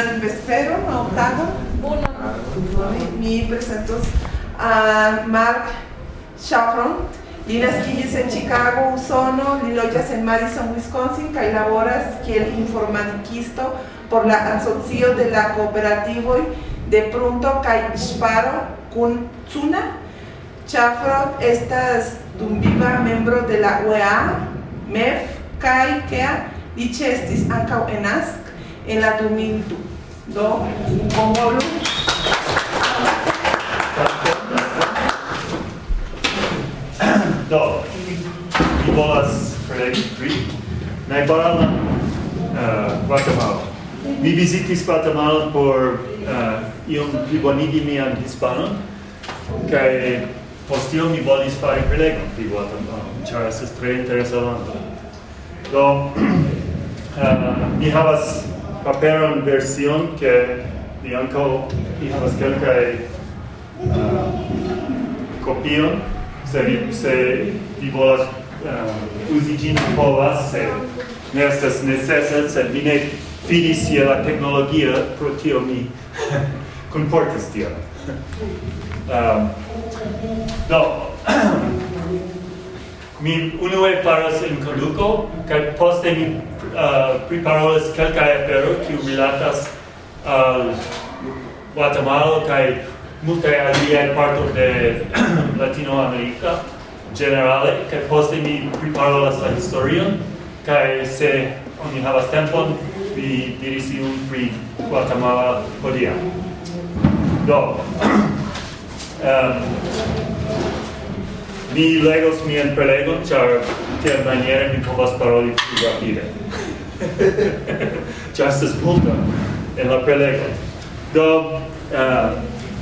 un Vespero, a Octavo, uno, mi presentos a Mark Shafron, Lilas Quilles en Chicago, Usono, Liloyas en Madison, Wisconsin, Cailaboras, quien informatiquisto por la asocio de la cooperativa de pronto Caixparo, Kunzuna, Chafro, estas Dumbiva, miembro de la UEA, MEF, Kaikea, dichestis ankaŭ enas. en la 2002. Do, bonvolu. Do, mi volas prelegi pri najbarala uh, eh, Guatemala. Mi visitis Guatemala por uh, iom plibonigi mian hispanon, kai post mi volis fari prelegon pri Guatemala, ĉar estas tre interesa lando. Do, uh, mi havas paperon version che di anco i havas kelkaj uh, kopion se vi se vi volas uh, uzi ĝin povas se ne estas necese sed vi ne fidis je la teknologia pro tio mi kunportis tio um, do mi unue faras en konduko kaj poste mi uh, priparolis kelkaj afero kiu rilatas al Guatemala kaj multae aliaj partoj de Latino America generale kaj poste mi priparolas la historion kaj se oni havas tempon vi diris iun pri Guatemala podia Do, um, mi legos mian prelegon, char tiel maniere mi povas paroli pli rapide. Ĉar estas multa en la prelego. Do, uh,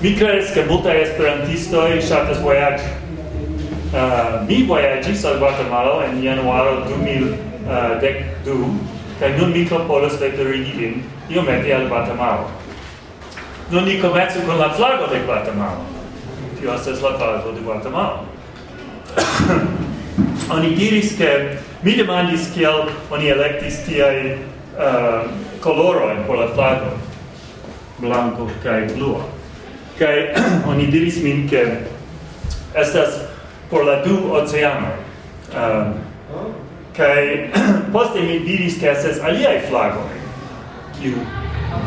mi credes ke multaj esperantistoj ŝatas vojaĝi. Uh, mi vojaĝis al Guatemalo en januaro 2012, eh, kaj nun mi klopodas veturigi vin iomete al Guatemalo. Nun ni komencu kun la flago de Guatemalo. Tio estas la flago de Guatemalo. Oni diris che mi demandis kiel oni electis tiai uh, coloroin por la flago, blanco kai blua. kai oni diris min che estas por la du oceano. Uh, kai poste mi diris che estas aliai flago kiu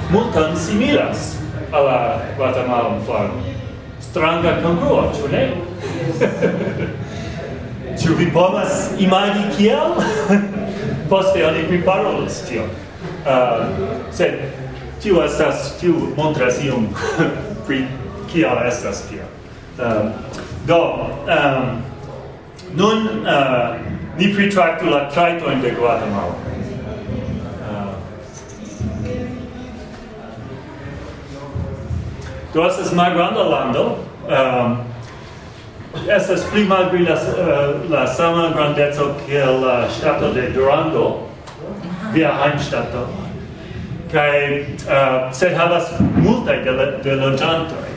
multan similas alla Guatemala flago. Stranga congruo, ciu ne? Ĉu vi povas imagi kiel? Poste oni pri parolos tio. Uh, sed tiu estas, tiu montras iom pri kiel estas tio. Uh, do, um, nun uh, ni pritraktu la trajtojn de Guatemala. Uh, do estas malgranda lando, um, estas pli malpli la, uh, la sama grandezo kiel la ŝtato de Durango, via Heimstato, kaj eh, uh, sed havas multaj de, de loĝantoj.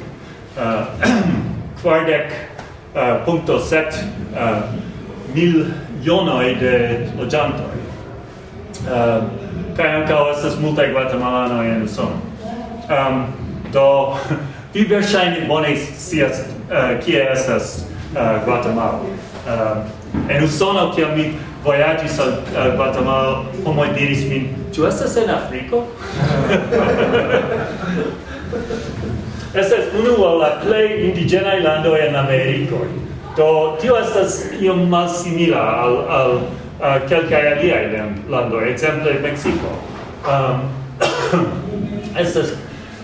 Uh, kvardek uh, punkto set uh, mil milionoj de loĝantoj. Uh, kaj ankaŭ estas multaj guatemalanoj en Usono. Um, do, vi verŝajne bone scias uh, kie estas uh, Guatemala. Uh, en Usono, kiam mi voyagis al uh, Guatemala, homoj diris min, tu estas en Afriko? estas unu el la plej indigenae landoj en Ameriko. Do tio estas iom malsimila al, al uh, kelkaj aliaj landoj, ekzemple Meksiko. Um, estas,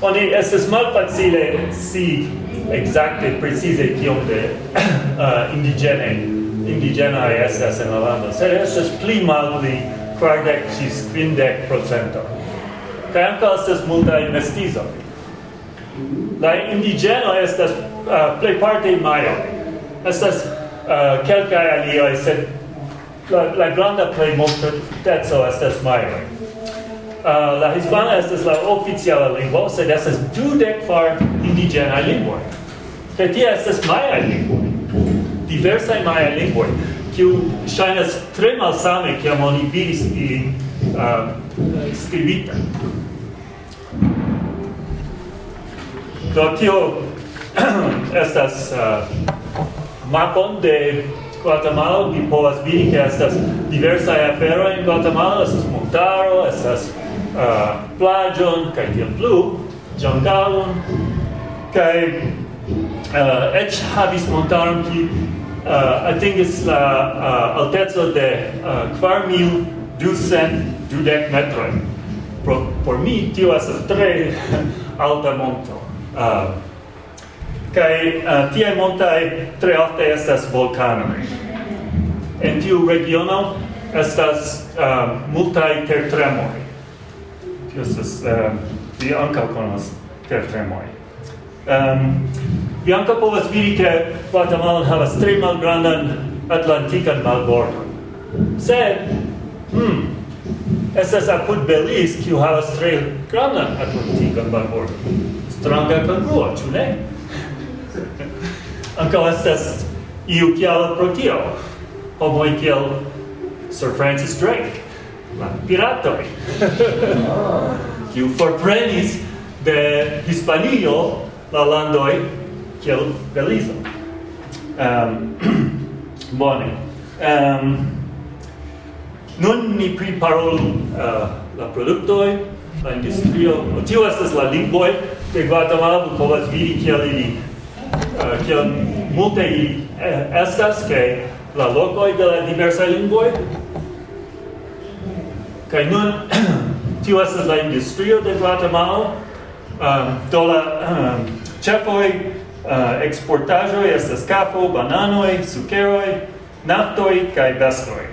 oni estas malfacile si exacte precise kiom de uh, indigene indigenaj estas en la lando, sed estas pli malpli kvardek ĝis kvindek procento. Kaj ankaŭ estas multaj mestizoj. La indigeno estas uh, plejparte majo Estas uh, kelkaj alioj, sed la, la granda plej multeco estas majo Uh, la hispana estas la oficiala lingvo, sed estas dudek far indigenaj lingvoj kaj tie estas majaj lingvoj, diversaj majaj lingvoj, kiu ŝajnas tre malsame, kiam oni vidis ilin uh, skribita. Do tio estas uh, mapon de Guatemala, vi povas vidi che estas diversaj afero in Guatemala, estas montaro, estas uh, plagion, kaj tiam plu, ĝangalon, kaj Eh, uh, ec habis montaron ki uh, atingis la uh, alteco de uh, kvar mil ducent dudek metroj. Pro, por mi tio estas tre alta monto. Uh, kai uh, tie montai tre ofte estas volcano. En tiu regiono estas uh, multai tertremoi. Tio estas uh, vi ankaŭ conos tertremoi. Um, vi anca povas vidi che Guatemala havas tre malgrandan atlantican malbordon. Sed, hmm, estas apud Belize, kiu havas tre grandan atlantican malbordon. Stranga congruo, ĉu ne? anca estas iu kialo pro tio. Homoj kiel Sir Francis Drake, la piratoj, kiu forprenis de Hispanio la landoi kiel Belizo. Um, bone. Um, nun ni priparolu uh, la productoi, la industrio. Tio estas la lingvoi de Guatemala, povas vidi kiel ili uh, kiel multe ili eh, estas ke la lokoj de la diversa lingvoi. Kai nun tio estas la industrio de Guatemala. Um, do la um, Cefoj uh, exportaĵoj estas capo, bananoi, sukeroi, naftoi kai bestoi.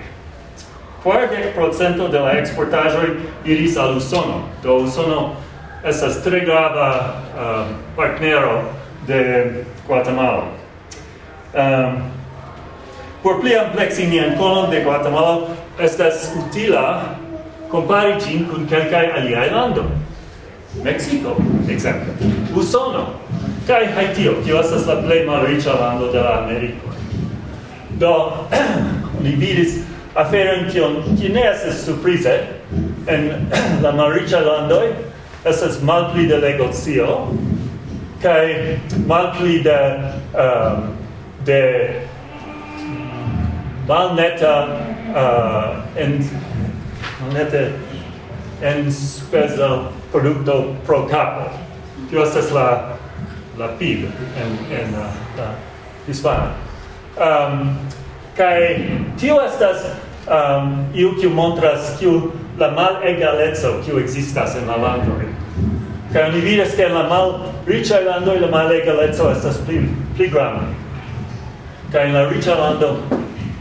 Kvardek procento de la exportaĵoj iris al Usono. Do Usono estas tre grava um, partnero de Guatemala. Um, por pli amplexi nian konon de Guatemala estas utila compari gin cun calcae aliae lando. Mexico, exemple. Usono, Kai Haitio, kio estas la plej malriĉa lando de la Ameriko. Do li vidis aferon kion ki ne estas surprize en la malriĉa landoj estas malpli de negocio kai malpli de uh, de malneta uh, en malneta en spesa produkto pro capo. Tio estas la la PIB en, en uh, uh, Hispana. Um, kai tio estas um, iu kiu montras kiu la mal egaleco kiu existas en la landoj. Kai oni vidas ke en la mal riĉa lando la mal egaleco estas pli, pli granda. Kai en la riĉa lando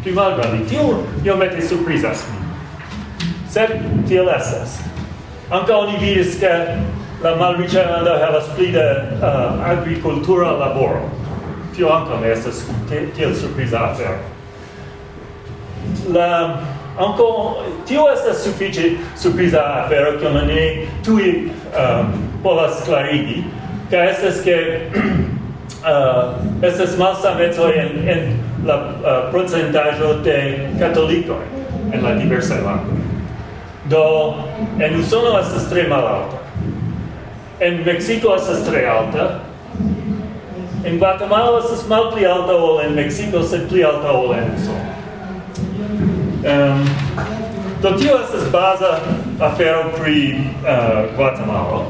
pli malgranda. Tio iomete surprizas min. Sed tiel estas. Ankaŭ oni vidas ke la malriĉa lando havas pli da uh, eh, agrikultura laboro. Tio ankaŭ ne estas tiel surpriza afero. La Anco, tio estas sufiĉe surpriza afero kiun ni tuj um, povas klarigi. Kaj estas ke uh, estas malsamecoj en, en la uh, procentaĵo de katolikoj en la diversaj landoj. Do en Usono estas tre malalta en Mexico estas tre alta, en Guatemala estas mal pli alta ol en Mexico, sed pli alta ol en Usono. Um, do tio estas baza afero pri uh, Guatemala.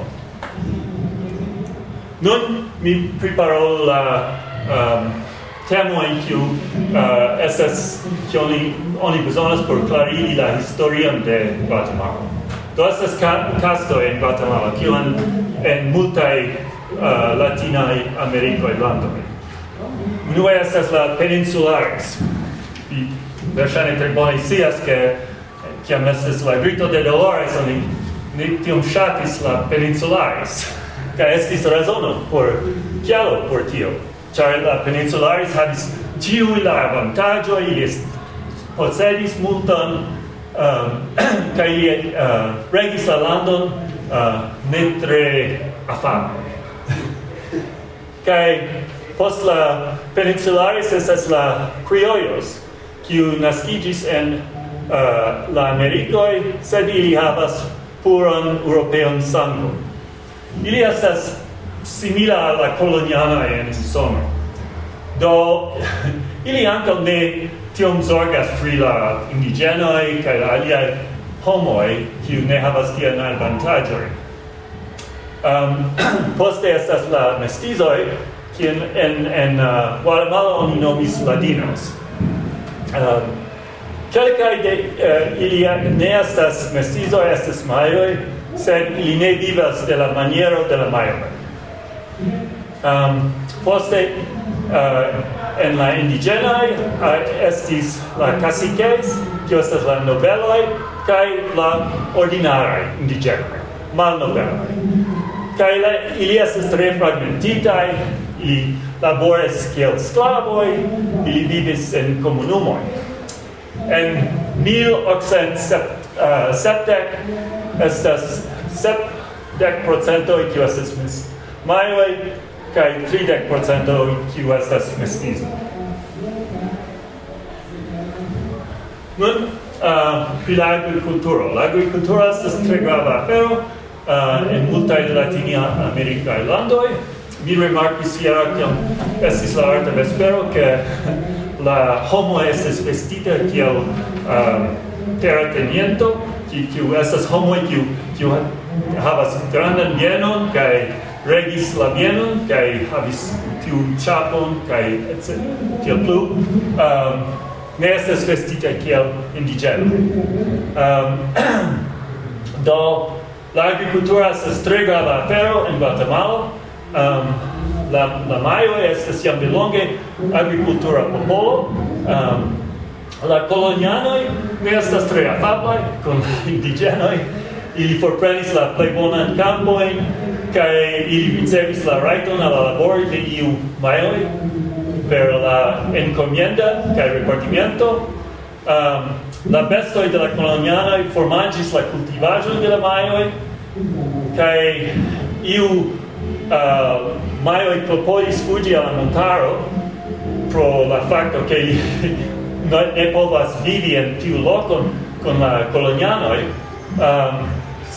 Nun mi preparo la um, temo in kiu uh, estas kiu oni, oni bezonas por klarigi la historion de Guatemala. Do estas casto en Guatemala, kiu en, en multaj uh, latinaj amerikoj landoj. Unue estas la peninsulares. Vi verŝajne tre bone scias ke kiam estas la Grito de Dolores, oni ni tiom ŝatis la peninsulares. Kaj estis razono por kialo por tio. Ĉar la peninsulares havis ĉiuj la avantaĝoj, posedis multan Ehm, kaj uh, regis la landon ehm, ne tre afame. Kaj post la peninsularis estas la criollos, kiu naskigis en la Amerikoj, sed ili havas puran european sangon. Ili estas simila al la coloniana en Usono. Do, ili anche ne tiom zorgas pri la indigenoj kaj la aliaj homoj kiu ne havas tian avantaĝojn. Um, poste estas la mestizoj, kien en, en uh, Guatemala oni nomis ladinos. Uh, Quelcae de uh, ili ne estas mestizoj, estas majoj, sed ili ne vivas de la maniero de la majoj. Um, poste Eh, en la indigenai eh, estis la caciques, kio estas la nobeloi, kai la ordinarai indigenai, mal nobeloi. Kai la, ili estes tre fragmentitai, ili labores kiel sklavoi, ili vivis en comunumoi. En 1870 eh, estas sepdec procentoi, kio estes mis maioi, kaj 30% kiu estas mestizo. Nun, uh, pri la agrikulturo. La agrikulturo estas tre grava afero uh, en multaj latinia amerikaj landoj. Mi rimarkis hiera kiam estis la arta vespero ke la homo estes vestita kiel uh, terrateniento, kiu estas homoj kiu kiu havas grandan bienon kaj regis la bienon, kai havis tiu chapon, kai etc. tiel plu, um, ne estas vestita kiel indigeno. Um, do, la agricultura estas tre grava afero en Guatemala, um, la, la maio estas jam delonge agricultura popolo, um, la colonianoi ne estas tre afablai, con indigenoi, ili forprenis la plej bonan kampojn kaj ili ricevis la rajton al la de iu majoj per la encomienda kaj repartimiento. Um, la bestoj de la kolonianoj formanĝis la kultivaĵon de la majoj kaj iu uh, majoj klopodis fuĝi al la montaro pro la fakto ke ne povas vivi en tiu lokon kun la kolonianoj um,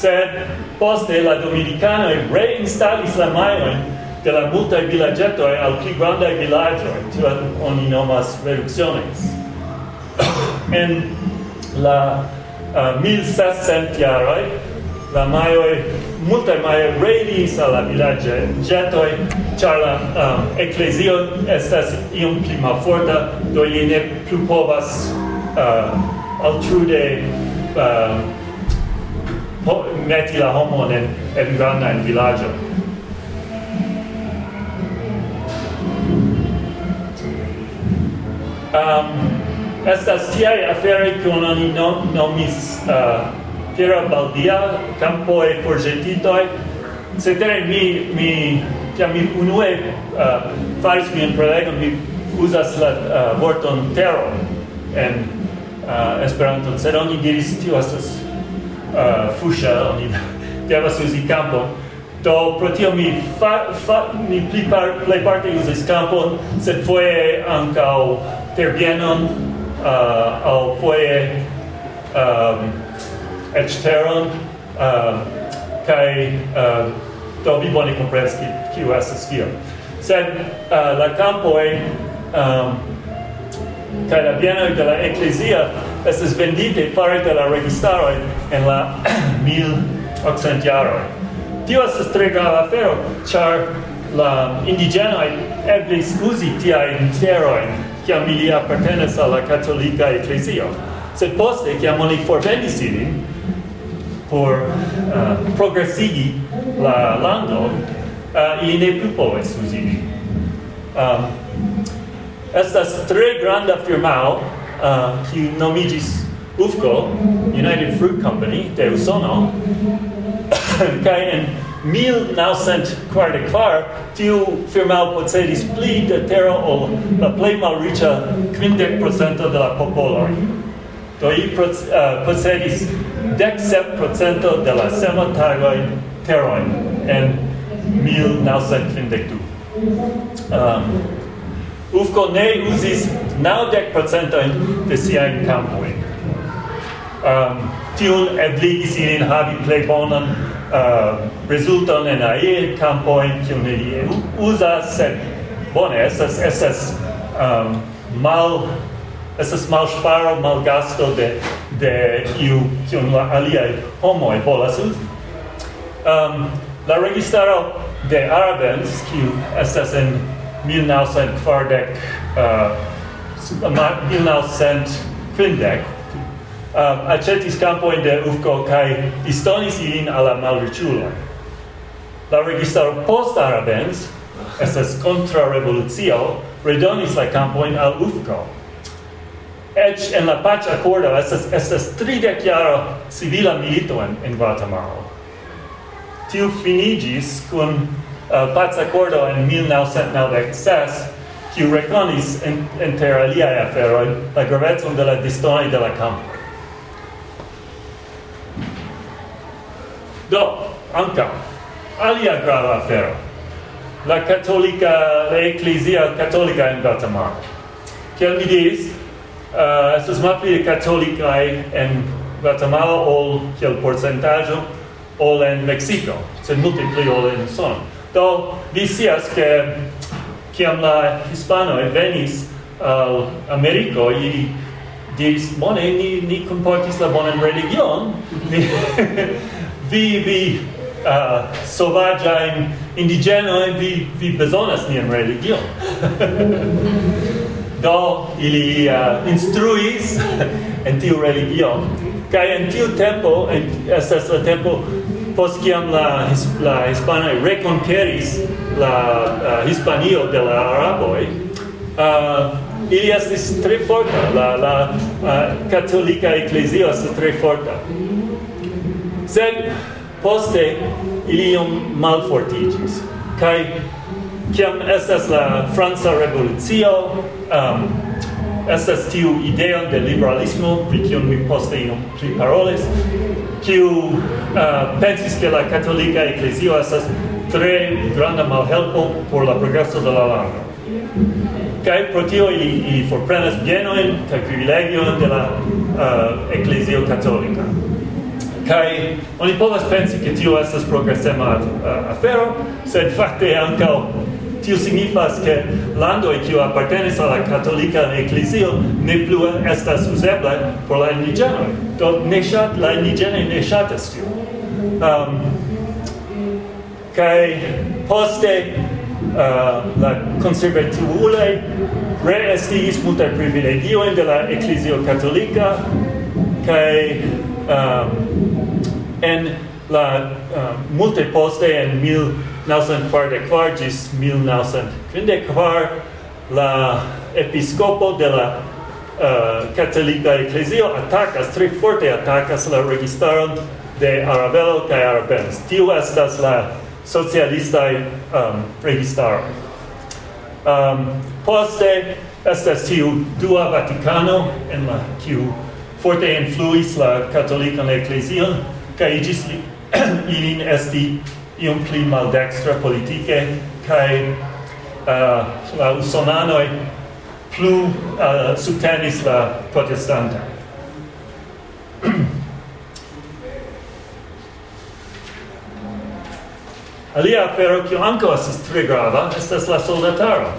sed poste la dominicanoi reinstalis la mailoin de la multae villagetoi al pli grande villaggio tu oni nomas reducciones. en la uh, 1600 iaroi, la maioi, multae maioi redis alla village getoi, char la um, uh, ecclesio estas iom pli malforta, do ie ne plu povas uh, altrude uh, meti la homon en granda in villaggio. Um, estas tiai afere kun oni nomis uh, terra baldia, campoi forgetitoi, cetere mi, mi, tiam mi unue uh, faris mian prelegon, mi usas la uh, vorton terro en uh, esperanto sed oni diris tio estas uh, fuscia, oni devas usi campon. Do, pro tio mi, fa, fa, mi pli par, plei parte uzis campon, sed foie ancao terbienon, eh, uh, au foie um, ehm, exteron um, ehm, kai um, ehm, do vi boni comprens ki, ki estas tio. Sed uh, la campoi um, kaj la bieno de la eklezia estas vendite fare de la registaro en la 1800 jaroj. Tio estas tre grava afero, ĉar la indigenoj eblis uzi tiajn terojn kiam ili apartenas al la katolika eklezio. Sed poste, kiam oni forvendis ilin por uh, progresigi la lando, uh, ili ne plu povis uzi ilin. Um, estas tre granda firmao kiu uh, nomigis UFCO, United Fruit Company, de Usono, kaj en 1944 tiu firmao posedis pli de tero ol la plej malriĉa 50% de la popolo. Do i uh, posedis dec sep procento de la sema tagoi teroi en 1952. Um, UFCO ne usis naudec procentoin de siaen campoin. Um, ehm, tiun ebligis ilin havi plei bonan ehm, uh, resulton en aie campoin kiun ili usas, sed bone, estas, estas um, mal estas mal sparo, mal gasto de, de iu kiun la aliai homoi volas usi. Um, la registaro de Arabens, kiu estas en 1940 uh, 1950 um, acetis campoin de Ufco cae distonis ilin alla malriciuloi. La registaro post Arabens, estes contra-revolucio, redonis la campoin al Ufco. Ec en la pace accordo estes, estes tridec jaro civila milito en, en Guatemala. Tiu finigis cun uh, pac accordo en 1996 kiu rekonis en, inter aliaj aferoj la gravecon de la disdonoj de la kampo. Do, ankaŭ alia grava afero. La katolika, la ecclesia katolika en Guatemala. Kiel mi diris, uh, estas malpli katolikaj en Guatemala ol kiel porcentaggio ol en Mexico, sed multe pli ol en Usono. Do, vi sias che ciam la hispanoi venis al Americo, i diris, bone, ni, ni comportis la bonan religion, vi, vi, vi uh, indigeno indigenoi, vi, vi besonas nian religion. Do, ili uh, instruis en tiu religion, kai en tiu tempo, en, estas la tempo post kiam la, his, la hispana reconqueris la uh, Hispanio de la Araboi, uh, ili estis tre forta, la, la uh, katolika eklezio estis tre forta. Sed poste ili iom malfortigis. kai kiam estas la Franca revolucio, um, estas tiu ideo de liberalismo, pri kiun mi poste iom pli parolis, kiu uh, pensis ke la katolika eklezio estas tre granda malhelpo por la progreso de la lando. Kaj pro tio ili, ili forprenas bienojn kaj privilegion de la uh, eklezio katolika. Kai oni povas pensi ke tio estas progresema uh, afero, sed fakte ankaŭ tio signifas che landoi kiu appartenis alla katolika eklezio ne plu estas uzebla por la indiĝenoj. Do ne ŝat la indiĝenoj ne ŝatas tiu. Um, kai poste uh, la konservativuloj reestigis multaj privilegiojn de la eklezio katolika kai um, en la uh, multe poste en mil 1944 gis 1954 la episcopo de la uh, katolika ecclesio attacas tre forte attacas la registaron de Arabello kaj Arabens Tiu estas la socialista um, registaro. Um, poste estas tiu dua Vaticano en la kiu forte influis la katolikan ecclesion kai igis ilin esti iom pli maldextra politike, kai uh, eh, la usonanoi plu uh, subtenis la protestanta. Alia afero, kio anko estas tre grava, estas la soldataro.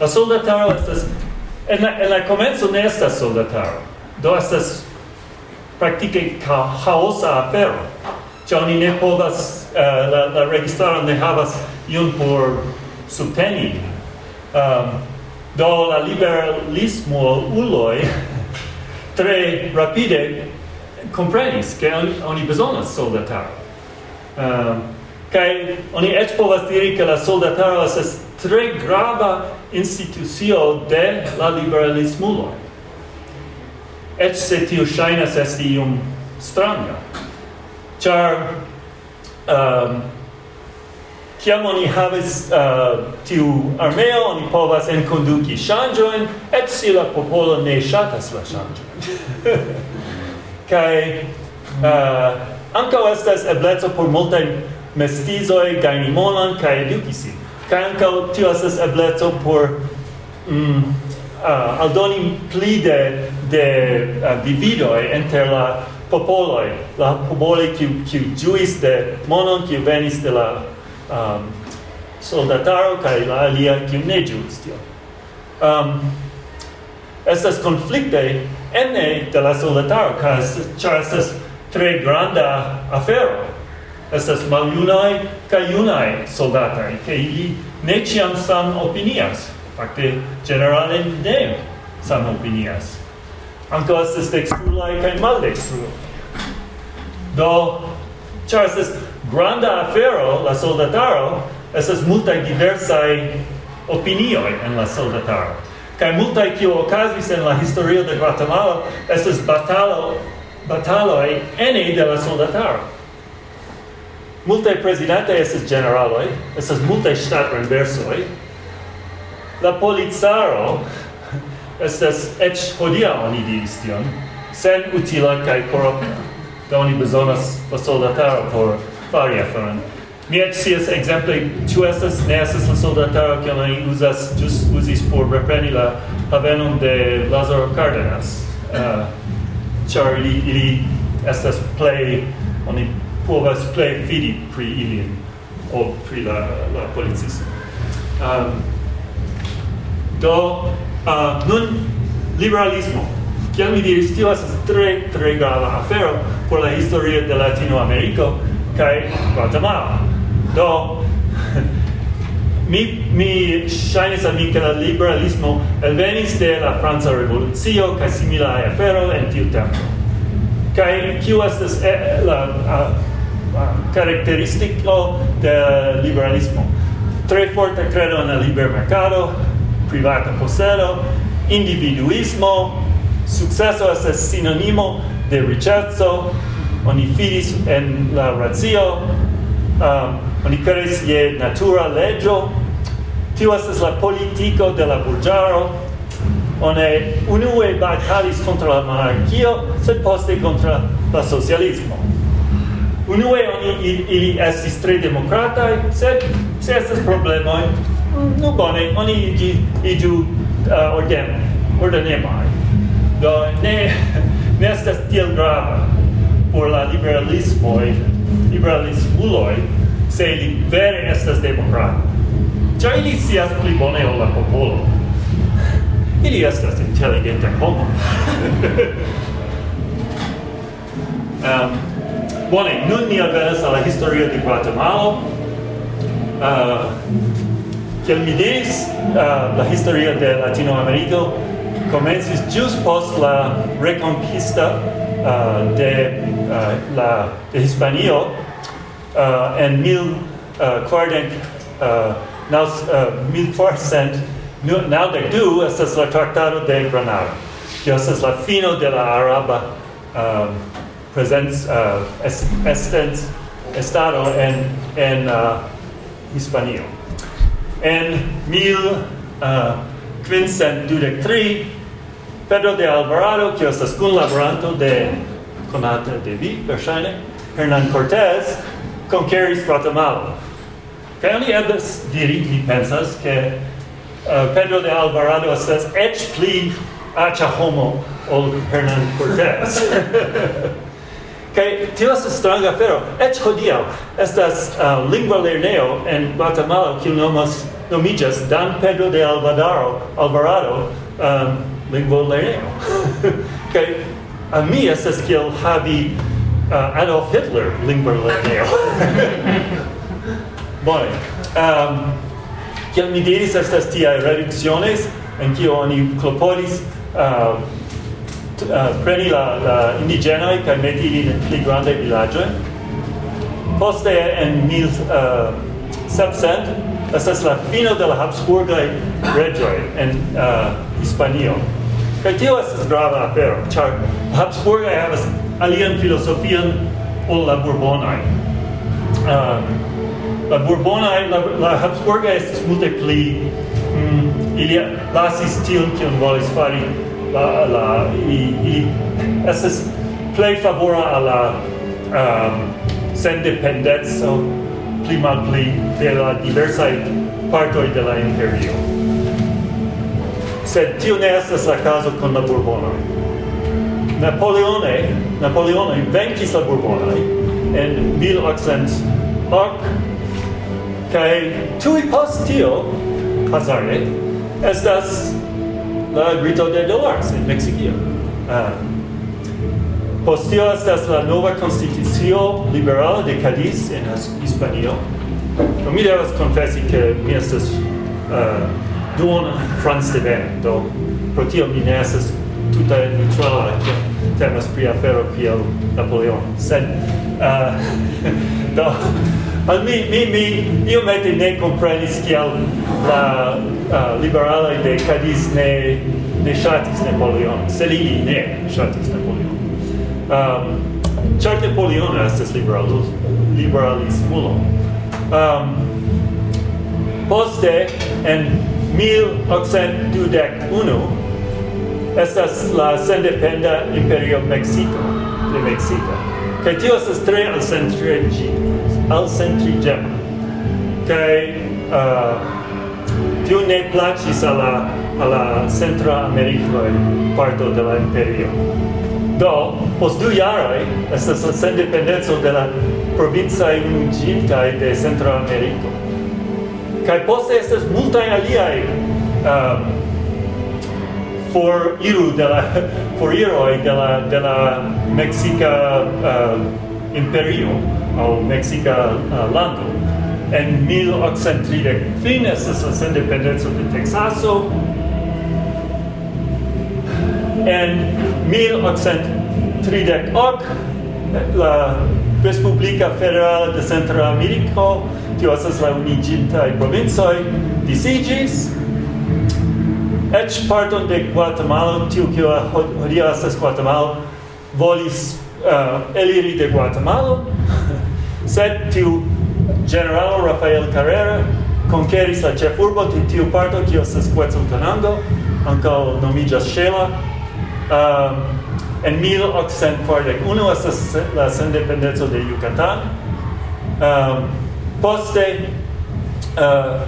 La soldataro estas... En la, en la comenzo ne estas soldataro. Do estas praktike chaosa afero. Cio ni ne povas uh, la, la registaron ne havas iun por subteni. Um, do la liberalismo uloi tre rapide comprenis che oni, ehm, oni besonas soldataro. Um, kai oni ec povas diri che la soldataro es tre grava institucio de la liberalismo et se tiu shainas esti iom stranga. Char um, kiam oni havis uh, tiu armeo, oni povas enconduci shangioin, et si la popolo ne shatas la shangioin. Kaj ehm, uh, ancao estas eblezo por multaj mestizoi gaini monan kai eduki sin. Kaj ankaŭ tio estas eblezo por mm, uh, aldoni pli de, de uh, dividoj inter la popoloi, la popoli kiu kiu juis de monon kiu venis de la um, soldataro kaj la alia kiu ne juis tio. Um, estas konfliktoj ene de la soldataro kaj ĉar estas tre granda afero. Estas maljunaj kaj junaj soldataj, ke ili ne ĉiam sam opinias. Fakte, generale ne sam opinias anco estes dextrulae cae maldextrulae. Do, char estes granda afero, la soldataro, estes multae diversae opinioi en la soldataro. Cae multae cio ocasis en la historio de Guatemala, estes batalo, bataloi ene de la soldataro. Multae presidente estes generaloi, estes multae stat renversoi, la polizaro, estas ec hodia oni diris tion, sen utila cae corrupta. Da oni besonas la soldataro por fari aferon. Mi ec sias exemple, tu estas, ne estas la soldataro que oni usas, just usis por repreni la havenon de Lazaro Cardenas. Eh, uh, char ili, ili estas plei, oni povas play fidi pri ilin, o pri la, la policisto. Um, do, Uh, nun liberalismo, che mi diris, tio estas tre, tre grava afero por la storia de Latino Americo kaj Guatemala. Do, mi, mi shainis a mi che la liberalismo elvenis de la Franza Revolucio kaj simila afero en tiu tempo. Kaj kiu estas e, la uh, a, de liberalismo? Tre forte credo en libero mercato privata posedo, individuismo, successo es sinonimo de ricchezzo, oni fidis en la ratio, um, oni kreis je natura legio, tio es la politico de la burgiaro, one unue batalis contra la monarchio, sed poste contra la socialismo. Unue oni ili estis tre democratai, sed se estes problemoi nu bone, oni iĝi, iĝu uh, ordem, ordenemaj. Do ne, ne estas tiel grava por la liberalismoi, liberalismuloi, se ili vere estas demokratoj. Ĉar ili sias pli bone o la popolo. Ili estas inteligenta homo. um, bone, nun ni alvenas a la historia de Guatemala. Uh, Tell me this, uh, la historia de Latinoamérica. Comienza justo post la reconquista uh, de, uh, la, de Hispanio uh, en 1492, uh, esta es la Tratado de Granada, que este es la fino de la Araba um, presence, est, estado en, en Hispanio. en 1523 eh, Pedro de Alvarado, que estas cun laboranto de conata de vi, versaine, Hernan Cortés, conqueris Guatemala. Kaj oni eblas diri, mi pensas, que uh, eh, Pedro de Alvarado estas eĉ pli acha homo ol Hernan Cortés. Kaj tio estas stranga afero. Eĉ hodiaŭ estas uh, lingva lernejo en Guatemala kiu nomas nomiĝas Dan Pedro de Alvarado Alvarado um, lingvo lernejo. Kaj a mi estas kiel havi uh, Adolf Hitler lingva lernejo. Bone. Um, kiel mi diris estas tiaj redukciones en kiu oni klopodis uh, um, uh, preni la, la indigenoi kaj meti in pli grande villaggio. Poste en 1700 uh, estas la fino de la Habsburgai regioi en uh, Hispanio. Kaj tio estas grava afero, char Habsburgai havas alian filosofian ol la Bourbonai. Uh, la Bourbonai, la, la Habsburgai estes multe pli mm, ili lasis tion kion volis fari la la i i estas play favora a la um, sendependeco pli malpli de la diversa parto de la imperio. Sed tio ne estas la caso con la Bourbonoj. Napoleone, Napoleone venkis la Bourbonoj en 1808 kai tui post tio, hazarde, estas la Grito de Dolores en Mexikio. Ah. Postio estas la nova constitucio liberal de Cadiz en Hispanio. No, mi devas confesi che mi estas uh, duon franz de ben, do pro tio mi ne estas tuta neutrala che temas pri afero kiel Napoleon. Sed, uh, do, al mi, mi, mi, io mette ne comprenis kiel la uh, liberalai de Cadiz ne, ne shatis Napoleon, Selini ne shatis Napoleon. Um, char Napoleon estes liberalis, liberalismulo. Um, poste, en 1821, estas la sendependa imperio Mexico, de Mexico. Kaj tio estas tre alcentriĝi, alcentriĝema. Kaj uh, tiu ne placis alla alla centra americano parto de la imperio do pos du jaroj estas la sendependenzo de la provinca unuiĝintaj de centra America. kaj poste estas multaj aliaj um, uh, for iru de la for iroi de la de la mexica uh, um, imperio au mexica uh, lando en 1830 fin estas la sendependeco de Texaso en 1830 ok la Respublica Federal de Centra Americo tio estas la uniginta provincoj disigis Ech parton de Guatemala, tiu kiu hodia estas Guatemala, volis uh, eliri de Guatemala, sed tiu generalo Rafael Carrera conqueris la ĉefurbo de tiu parto kio estas Quetzaltenango, ankaŭ nomiĝas Xela. Um, en 1841 estas la sendependeco de Yucatan. Um, ehm, poste eh, uh,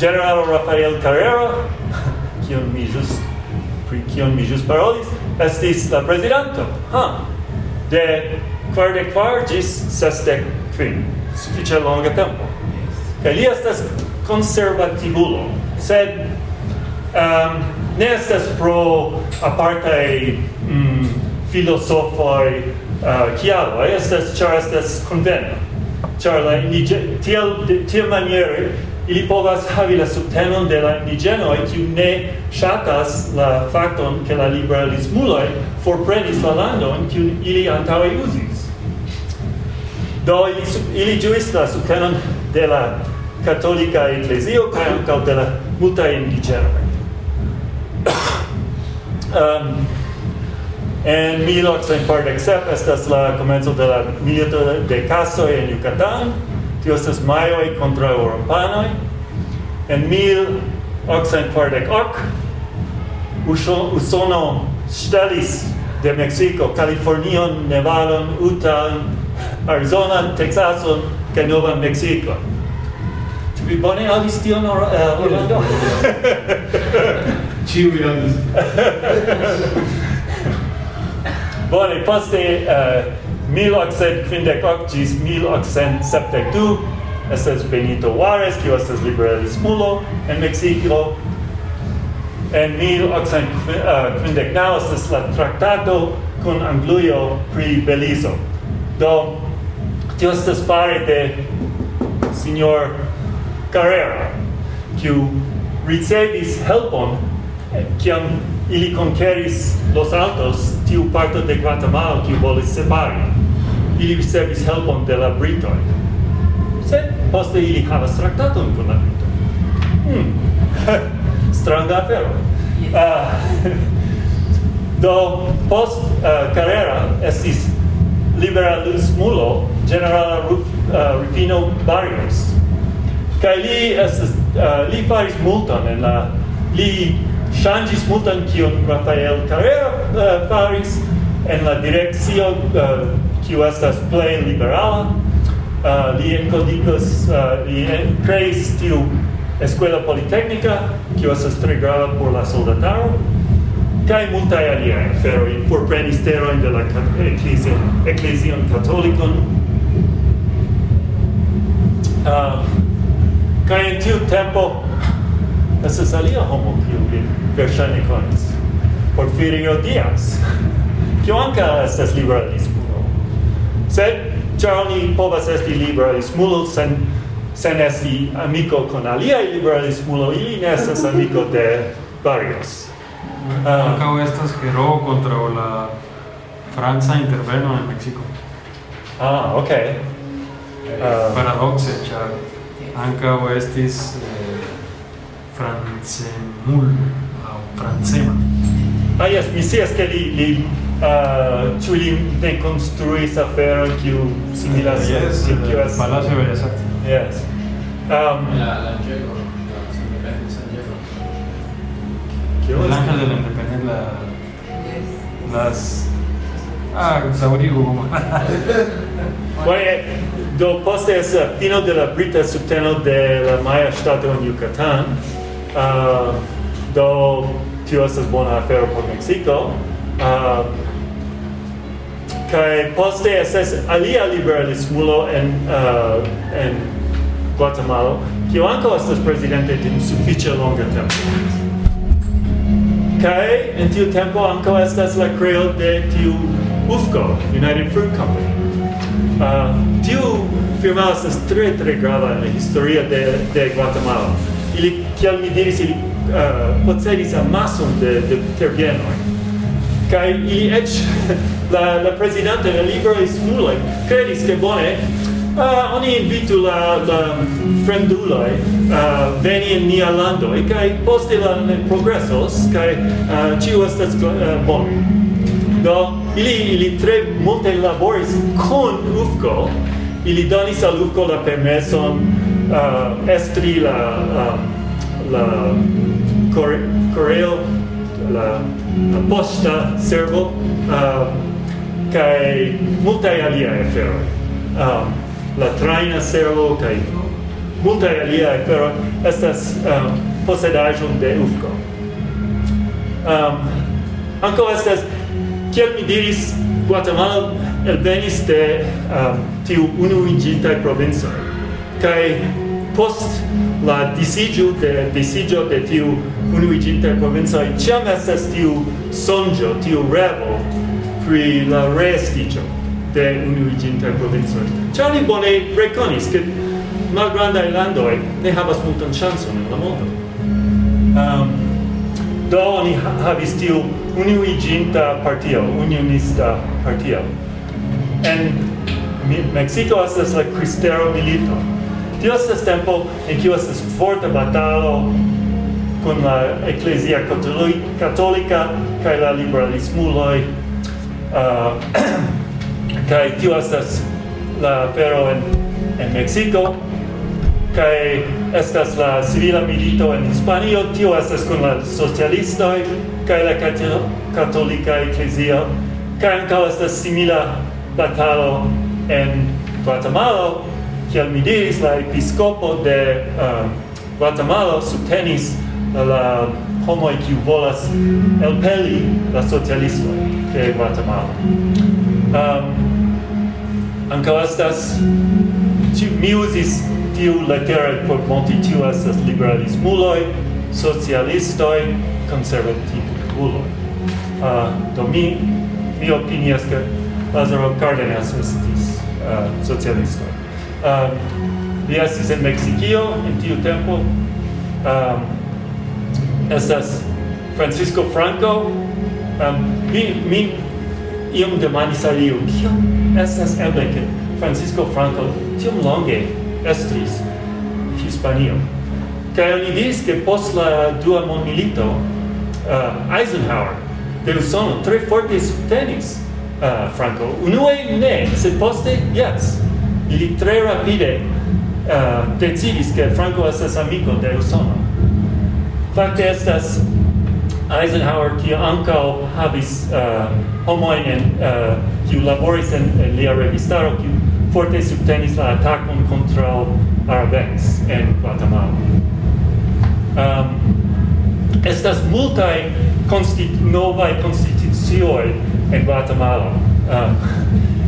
generalo Rafael Carrera, kion mi ĵus pri kion mi ĵus parolis, estis la prezidanto huh, de kvardek kvar ĝis sesdek kvin suffice longa tempo. Kaj li estas konservativulo, sed um, ne estas pro apartaj mm, filosofoj uh, kialoj, estas ĉar estas konveno. Ĉar la tiel, tiel maniere ili povas havi la subtenon de la indigenoj kiu ne ŝatas la fakton ke la liberalismuloj forprenis la landon kiun ili antaŭe uzis. Do ili, ili ĝuis la subtenon de la katolika eklezio kaj ankaŭ de la multaj indiĝenoj. um, en 1847 estas la komenco de la milito de Casoj en Yucatán, tio estas majoj kontraŭ eŭropanoj. En 1848 Usono ŝtelis de Mexico, Californion, Nevadon, Utah, Arizona, Texason, kaj novan Mexico. Ĉu vi bone aŭdis tion, eh, Orlando? Ĉiuj aŭdis. Bone, poste eh, uh, 1858 ĝis 1872 estas Benito Juarez, kiu estas liberalismulo en Mexico, En 1859 uh, eh, estas la traktato kun Anglujo pri Belizo. Do, tio estas fare de signor Carrera, kiu ricevis helpon kiam ili conqueris Los Altos, tiu parto de Guatemala kiu volis separi. Ili ricevis helpon de la Britoj. Sed poste ili havas traktaton kun la Britoj. Hmm. Stranga afero. Uh, do, post uh, Carrera estis liberalismulo generala uh, Rufino Barrios. Kaj li estas uh, li faris multon en la li ŝanĝis multon kion Rafael Carrera uh, faris en la direkcio uh, kiu estas plej liberala. Uh, li enkodigas, uh, li creis tiu escuela Politécnica, kiu estas tre grava por la soldataro, kai multae aliae aferoi forprenis in de la ecclesia ecclesia catholicon. Ah, uh, kai in tiu tempo estes alia homo kiu vi verŝajne konis, Porfirio Diaz, kiu ankaŭ estas liberalismo Sed ĉar oni povas esti liberalismulo sen sen esti amico con alia liberalismulo, ili ne estas amico de Barrios. Ah. Ankaŭ estas heroo kontraŭ la franca interveno en Meksiko. Ah, ok. Eh, ah. Uh, Paradoxe, ĉar ankaŭ estis eh, francemul aŭ francema. Ah, yes, mi scias ke li, li uh, ĉu li ne konstruis aferon kiu similas eh, yes, kiu eh, estas Palacio Bellas Artes. Yes. Um, la, la El ángel de la independencia, la, las... Ah, saurigo. Bone, do poste es la fino de la brita subteno de la Maya estado en Yucatán. Uh, ah, do tio estas bona afero por Mexico. Ah, uh, kai poste es alia liberalismulo en uh, ah, en Guatemala, kiu ankaŭ estas presidente de sufiĉe longa tempo. Kai en tiu tempo anko estas la creo de tiu UFCO, United Fruit Company. Uh, tiu firmao estas tre tre grava en la historia de, de Guatemala. Ili, kiel mi diris, ili uh, posedis amason de, de terbienoi. Kai ili eĉ la, la prezidanto de Libroj Smulek kredis ke bone uh, oni invitu la, la fremduloi uh, veni in nia e kai poste la ne progressos, kai uh, ciu estas uh, bon. Do, ili, ili tre multe laboris con UFCO, ili donis al UFCO la permeson uh, estri la, uh, la core, correo, la, la posta servo, uh, kai multae alia aferoi. Um, la traina servo kaj multaj aliaj aferoj estas um, posedaĵon de UFCO. Um, ankaŭ estas kiel mi diris Guatemala elvenis de um, tiu unuiĝintaj provincoj kaj post la disigio de disigio de tiu unuiĝintaj provincoj ĉiam estas tiu sonjo tiu revo pri la reestiĝo de unuiĝintaj provincoj. Ĉar li bone rekonis, ke malgrandaj landoj ne havas multan ŝancon en la mondo. Um, do oni havis tiu unuiginta partio, unionista partio. En Mexico estas la Cristero milito. Tio estas tempo en kiu estas forta batalo con la Ecclesia eklezia Católica kaj la liberalismuloj uh, kai tio estas la afero en en Mexico. Kai estas la civila milito en Hispanio. Tio estas kun la socialistoj kai la katolika eklezio. Kai ankaŭ estas simila batalo en Guatemala kiel mi diris la episkopo de uh, Guatemala subtenis la homo kiu volas elpeli la socialismo de Guatemala. Um, ankaŭ estas ĉi mi uzis tiu letere por monti tiu estas liberalismuloj socialistoj konservativuloj uh, ah, do mi mi opinias ke Lazaro Cardenas estis uh, socialisto. Uh, li estis en Meksikio en tiu tempo. Um, estas Francisco Franco. Um, mi mi iom demandis al iu kiom estas eble ke Francisco Franco tiom longe estris Hispanio. Kaj oni diris ke post la dua mondmilito uh, Eisenhower de Usono tre forte subtenis uh, Franco. Unue ne, sed poste yes. Ili tre rapide uh, decidis ke Franco estas amiko de Usono. Fakte estas Eisenhower kiu ankaŭ havis uh, homojn en uh, kiu laboris en, en lia registaro, kiu forte subtenis la atakon kontraŭ Arabex en Guatemala. Um, estas multaj konstit novaj konstitucioj en Guatemala. Um,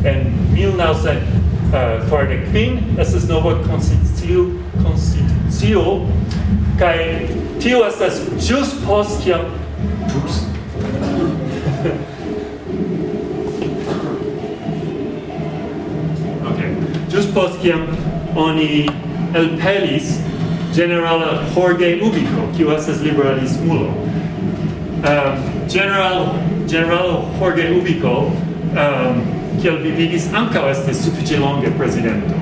en 1945 uh, eh, estas nova konstitucio konstitucio kaj tio estas ĵus post kiam ĵus post kiam oni elpelis general Jorge Ubico, kiu estas liberalismulo. Uh, general, general Jorge Ubico, um, kiel vi vidis, ankaŭ estis sufiĉe longe presidento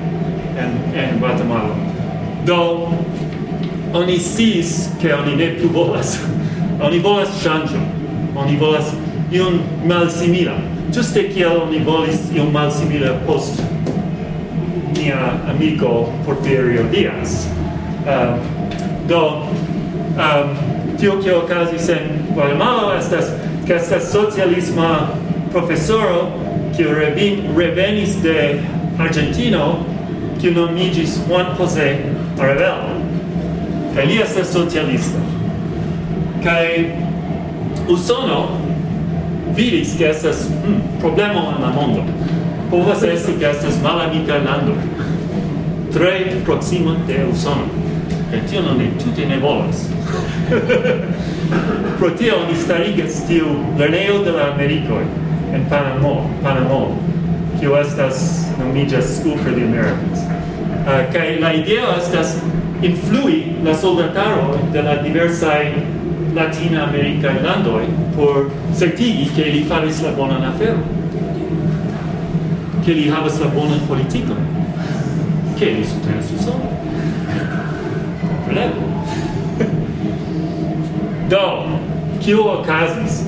en, en Guatemala. Do, oni sciis, ke oni ne plu volas. oni volas ŝanĝo. oni volas ion malsimila. Ĝuste kiel oni volis ion malsimila post mia amico Porfirio Diaz. Uh, do, um, tio che ocasis en Guatemala estas que estas socialisma profesoro que revin, revenis de Argentino que nomigis Juan José Arabel. Kaj li estas socialista. Kaj Usono vidis que estas hmm, problemo en la mondo povas esti que estas malamika lando. Tre proxima de Usono. E tio non è tutte ne volas. Pro tio oni starigas tiu lerneo de la Americoi en Panamo Panamo kio estas nomiĝas School for the Americans. Uh, kaj la ideo estas influi la soldataro de la diversai latina america landoi por certigi che li faris la bonan afero che li havas la bonan politikon, che li subtenas Usonon. Prego. Do, kio okazis?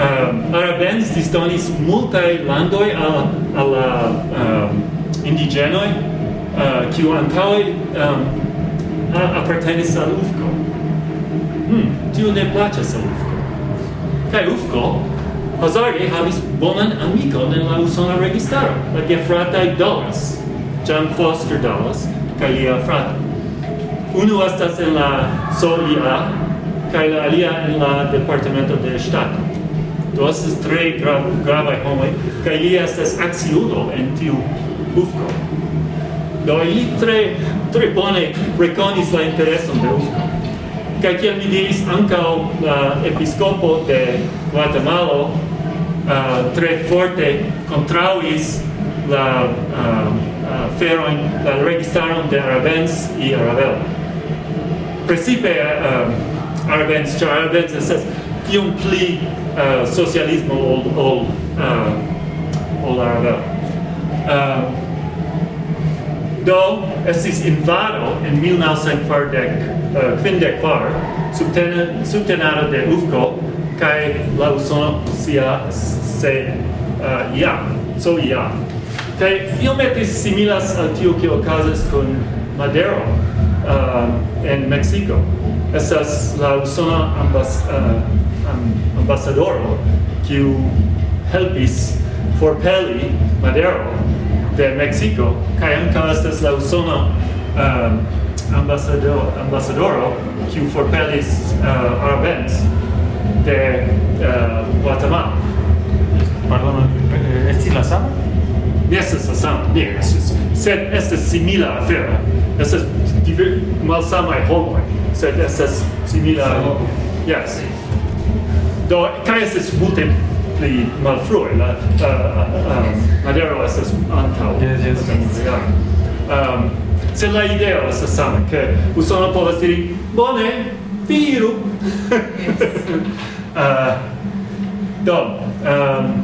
um, Arabens distonis multae landoi al, al um, ehm, indigenoi uh, eh, kio antaŭe um, ehm, appartenis al Ufko. Hmm, tio ne placas al Ufko. kai Ufko Hazarde havis bonan amikon en la usona registaro, la gefratai Dallas, John Foster Dallas, kaj lia frato. Unu estas en la SOIA, kaj la alia en la Departamento de Ŝtato. Do estas tre grav, gravaj homoj, kaj li estas akciulo en tiu UFCO. Do ili tre, tre bone rekonis la intereson de UFCO. Kaj kiel mi diris, ankaŭ la episkopo de Guatemalo uh, tre forte contrauis la uh, uh, feroin, la registaron de Arabens i Arabel. Precipe uh, Arabens, char Arabens estas tiom pli uh, socialismo ol, ol, uh, ol Arabel. Uh, do, estis invado en 1940 uh, subtenado de UFCO, kai la usono sia se uh, ja so ja kai iomete similas al tio che okazas con Madero uh, en Mexico. Esas la usono ambas uh, um, ambasadoro kiu helpis forpeli Madero de Mexico. Kai anka estas la usona uh, um, ambasadoro ambasadoro kiu forpelis uh, arabens de uh, Guatemala. Pardon, esti la sama? Yes, es la sama, ne, es. Sed estas simila afera. Es es mal sama e homoj, sed estas simila homoj. Yes. Do, cae es es multe pli mal frue. la uh, uh, uh Madero es antaŭ. Yes, yes. yes. Um, sed la idea es la sama, che usono povas diri, bone, Piru! uh, ah, do, um,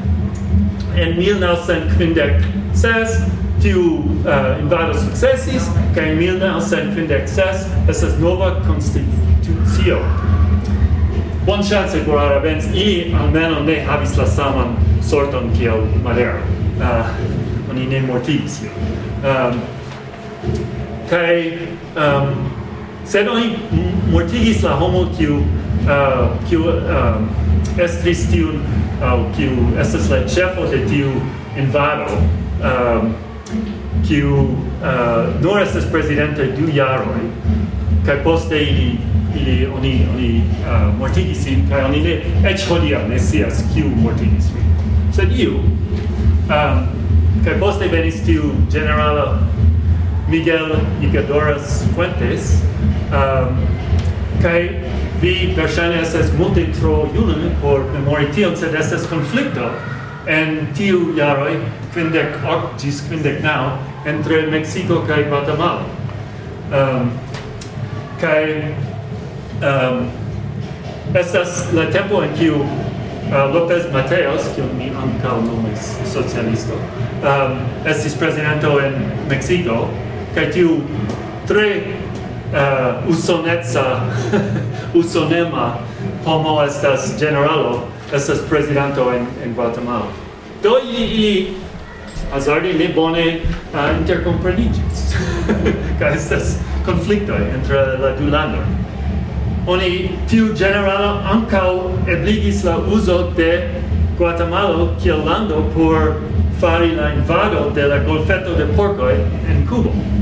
en 1956 tiu uh, invado successis, ca in 1956 estas nova constitutio. Bon chance por Arabens, ili almeno ne havis la saman sorton kiel Madero. Uh, oni ne mortigis. Um, kai um, sed oni multigis la homo kiu uh, kiu um, estris tiun au uh, kiu estas la ĉefo de tiu invado um, kiu uh, nur estas prezidente du jaroj kaj poste ili ili oni oni uh, mortigis sin kaj oni ne eĉ hodiaŭ ne scias kiu mortigis sin. Sed iu um, kaj poste venis tiu generala Miguel Igadoras Fuentes, um, kai vi verŝajne estas multe tro juna por memori tion, sed estas konflikto en tiu jaroj kvindek ok ĝis kvindek naŭ entre Mexico kaj Guatemala. Um, kai um, estas la tempo en kiu uh, López Mateos, kiu mi ankaŭ nomis socialisto, um, estis prezidento en Mexico, kaj tiu tre eh, uh, usoneca usonema homo estas generalo estas prezidanto en, en Guatemala. Do ili, ili hazardi ne bone eh, uh, intercomprenigis kaj estas konfliktoj entre la du landoj. Oni tiu generalo ankaŭ ebligis la uzo de Guatemala kiel lando por fari la invado de la golfeto de porcoj en Cuba.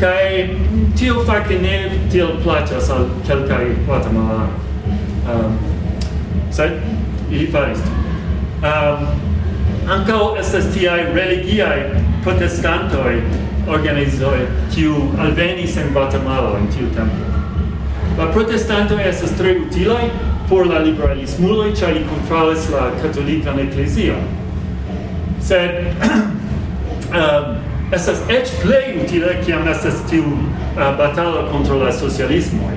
Kai tio fakte ne tiel plaĉas al kelkaj Guatemala. Um, ehm, sed ili faris. Um, ankaŭ estas tiaj religiaj protestantoj organizoj kiu alvenis en Guatemala en tiu tempo. La protestantoi estas tre utilaj por la liberalismuloj, ĉar li kontraŭas la katolikan ecclesia. Sed um, estas eĉ plej utile kiam estas tiu uh, batalo kontraŭ la socialismo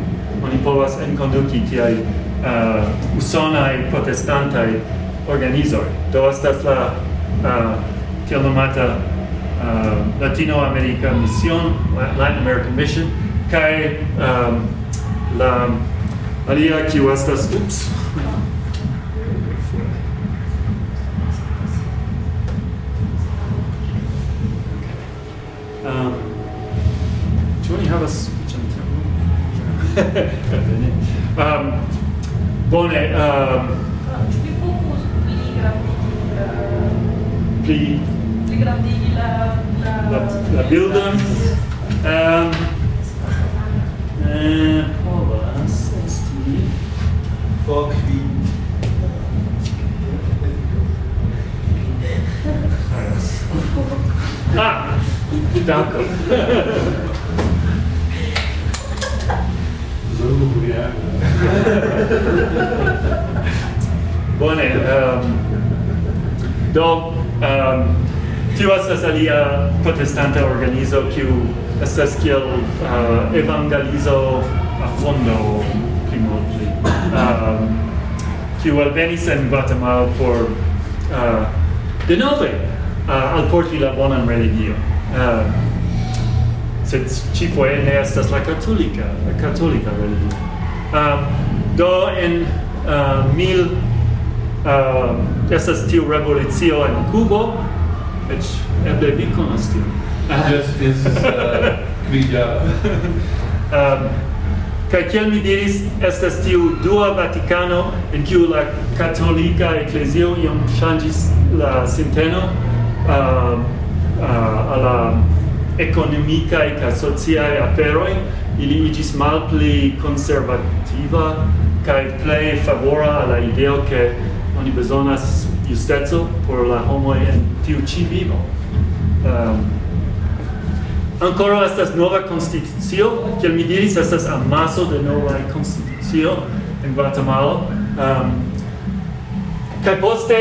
Oni povas enkonduki tiaj uh, usonaj protestantaj organizoj. Do estas la uh, tiel nomata uh, Latinoamerika Mission, Latin American Mission, kaj um, la alia kiu estas ups havas sufiĉan tempon. Ehm bone, Um, ĉu vi povus pli grandigi la pli pli grandigi la la la, la bildon? Um, ehm, eh povas esti ok vi Ah, danke. Uia. Bone, um, do, um, tiu estas alia protestanta organizo, kiu estas kiel uh, evangelizo a fondo, primordi, um, kiu alvenis en Guatemala por, uh, de nove, uh, alporti la bonan religio. Uh, sed ci foje ne estas la katolika, la katolika religio. um, ehm, do en uh, mil uh, estas tiu revolucio en Kubo, et eble vi konas tiu. Yes, yes, uh, kvija. um, Kaj kiel mi diris, estas tiu dua Vaticano, en kiu la katolika eklezio iom ŝanĝis la sinteno uh, uh, a la economicae ca sociae aferoi, ili igis malpli conservativa cae plei favora alla ideo che oni besonas justezo por la homoi en tiu ci vivo. Um, ancora estas nova constitucio, kiel mi diris, estas amaso de nova constitucio en Guatemala. Ehm, um, cae poste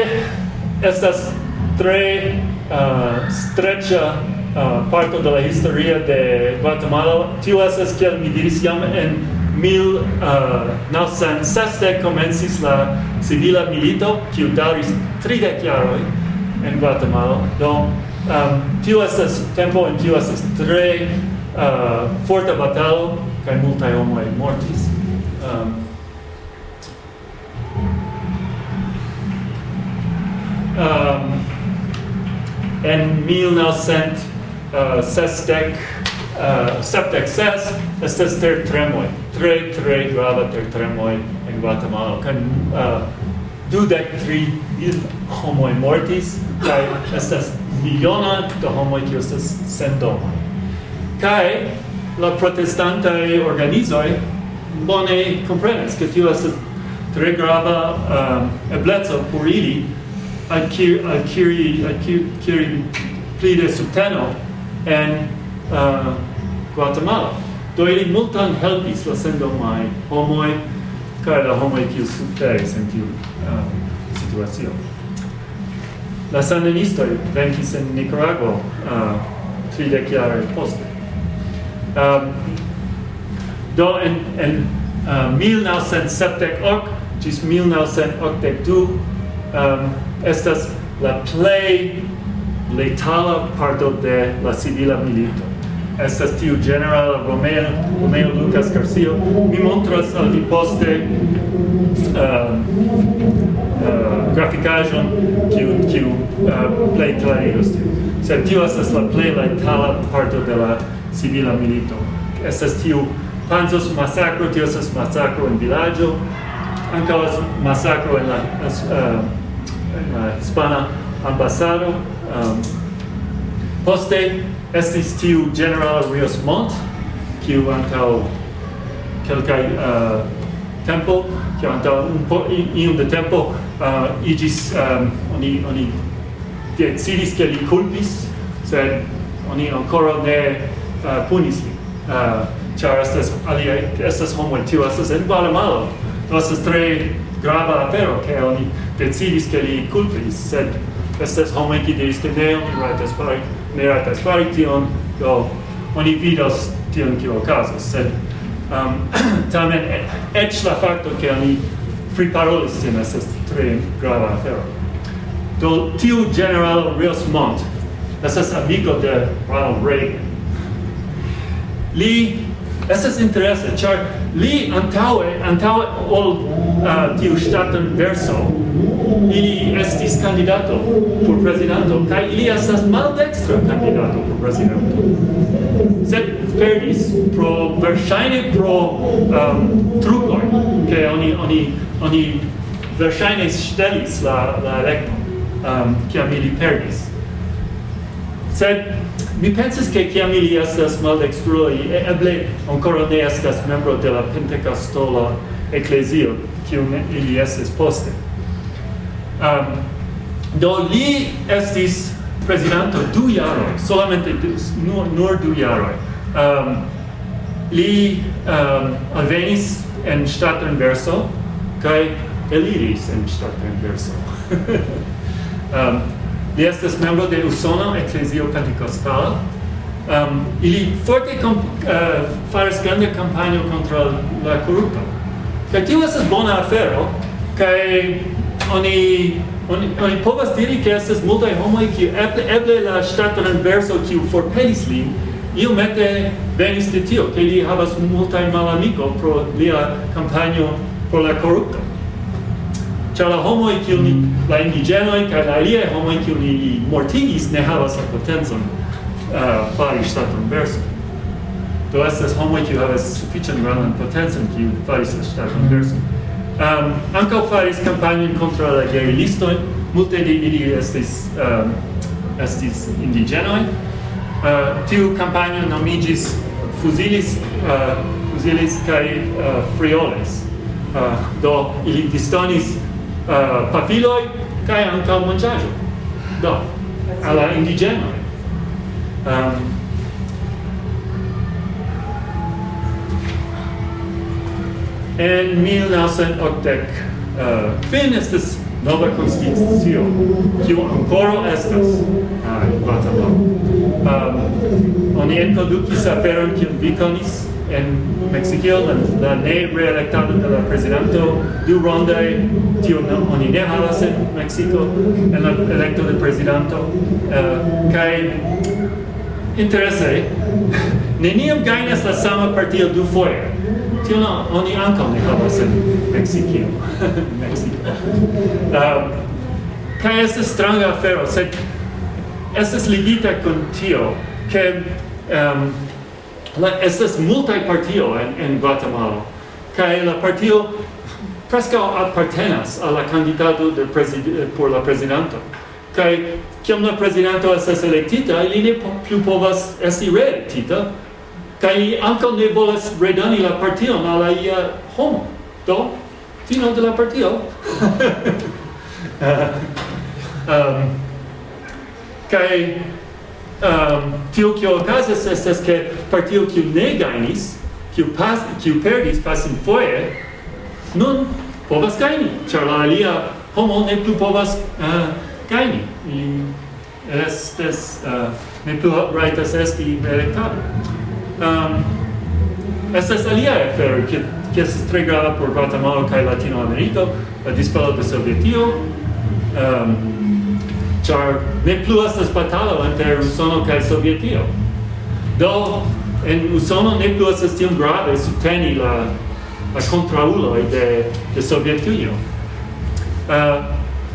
estas tre eh, uh, streccia uh, parto de la historia de Guatemala. Tio estas kiel mi diris jam en mil uh, naucent sesdek komencis la civila milito, kiu daris tridek jaroj en Guatemala. Do, um, tio estas tempo en tio estas tre uh, forta batalo kaj multaj homoj mortis. Um, um, en 1900 uh, sesdec, uh, sepdec ses, estes ter tremoi, tre, tre grava ter tremoi en Guatemala, can uh, dudec tri mil homoi mortis, kai estes miliona de homoi qui estes sendomoi. Kai la protestantae organizoi bone comprenas, che tio estes tre grava um, eblezo por ili adquiri, adquiri, adquiri pli de subteno en uh, Guatemala. Do ili multan helpis la sendomai homoi kai la homoi kiu suferis en tiu uh, situacio. La sandinistoj venkis en Nicaragua uh, tridek jare poste. Um, do en, en uh, 1970 octec 1982 um, estas la play letala parto de la civila milito. Estas tiu general Romeo, Romeo Lucas Garcia. Mi montras al vi poste ehm, ehm, uh, uh, graficajon kiu, kiu ehm, uh, plei clarigus tiu. Sed tiu estas la plei letala parto de la civila milito. Estas tiu panzos masacro, tiu estas masacro en vilaggio, anca masacro en la, uh, en la hispana ambasado, Um, poste estis tiu General Rios Mont, kiu antaŭ kelkaj uh, tempo, kiu antaŭ un po iom de tempo uh, igis, um, oni, oni decidis ke li kulpis, sed oni ancora ne uh, punis li. Uh, char estas alia, estas homo, tiu estas en Guatemala. Do estas tre grava afero, ke oni decidis ke li kulpis, sed estas homo ki diris ke ne oni rajtas fari ne rajtas fari tion do oni vidas tion kio okazas sed um, tamen eĉ la fakto ke oni priparolis tion estas tre grava afero. Do tiu general Riosmont estas amigo de Ronald Reagan. Li estas interese ĉar li antaue antaue ol uh, tiu ŝtatan verso ili estis kandidato por prezidanto kaj ili estas maldekstra kandidato por prezidanto. Sed perdis pro verŝajne pro um, trukoj ke oni oni oni verŝajne ŝtelis la la elekton um, kiam ili perdis. Sed mi pensis che kiam ili estas e eble ancora ne estas membro de la ecclesia Eklezio, kiun ili estis poste. Um, do li estis presidente du yaro solamente du, nur, nur du yaro Um, li um, alvenis en ŝtaton verso kai eliris en ŝtaton verso. um, Li estas membro de Usono Ecclesio Pentecostal. Um, ehm, ili forte uh, faris grande kampanjo kontra la korupto. Kaj tio estas bona afero, kaj oni oni, oni povas diri ke estas multaj homoj kiu eble, eble la ŝtato renverso kiu forpelis lin iomete venis de tio, ke li havas multaj malamiko pro lia kampanjo pro la korupto. Ĉar la homoj kiu ni la indiĝenoj kaj la aliaj homoj kiu ni mortigis ne havas la potencon uh, fari ŝtaton verso. Do estas homoj kiu havas sufiĉan grandan potencon kiu faris la ŝtaton verso. Um, ankaŭ faris kampanjon kontraŭ la gerillistoj, multe de ili estis um, estis indiĝenoj. Uh, tiu kampanjo nomiĝis fuzilis uh, fuzilis kaj uh, frioles. Uh, do ili distonis uh, papiloi kai ankaŭ manĝaĵo. Do, al la. Um, en 1980 uh, kvin estis nova constitucio kiu ancora estas ah, uh, in Guatemala. Um, ehm, oni enkondukis aferon kiun vi konis, en Mexico la, la ne reelectado de la presidento du ronde tio no oni ne havas en Mexico en la electo de presidento eh, uh, kai interesse neniam gainas la sama partio du foje tio no oni ankaŭ ne havas en Mexico ehm, Mexico. Uh, kai estas stranga afero sed estas ligita kun tio ke um, la estas multaj partio en en Guatemala. Kaj la partio preskaŭ apartenas al la kandidato de presid por la prezidanto kaj kiam la prezidanto estas elektita li ne plu povas esti reelektita kaj ankaŭ ne volas redoni la partion al la ia homo. Do fino de la partio. Uh, um, kaj Ehm, um, tio kio okazas estas ke partio kiu ne gajnis, kiu pas kiu perdis pasin foje, nun povas gajni, ĉar la alia homo ne plu povas uh, gajni. Estas uh, ne plu rajtas esti elektata. Um, ehm, estas alia afero, ki estas tre grava por Gvatemalo kaj Latino Ameriko, la disfalo de Sovetio, um, char ne plu estas batalo inter Usono kaj Sovetio. Do en Usono ne plu estas tiom grave subteni la la kontraŭuloj de de Sovetujo. Uh, eh,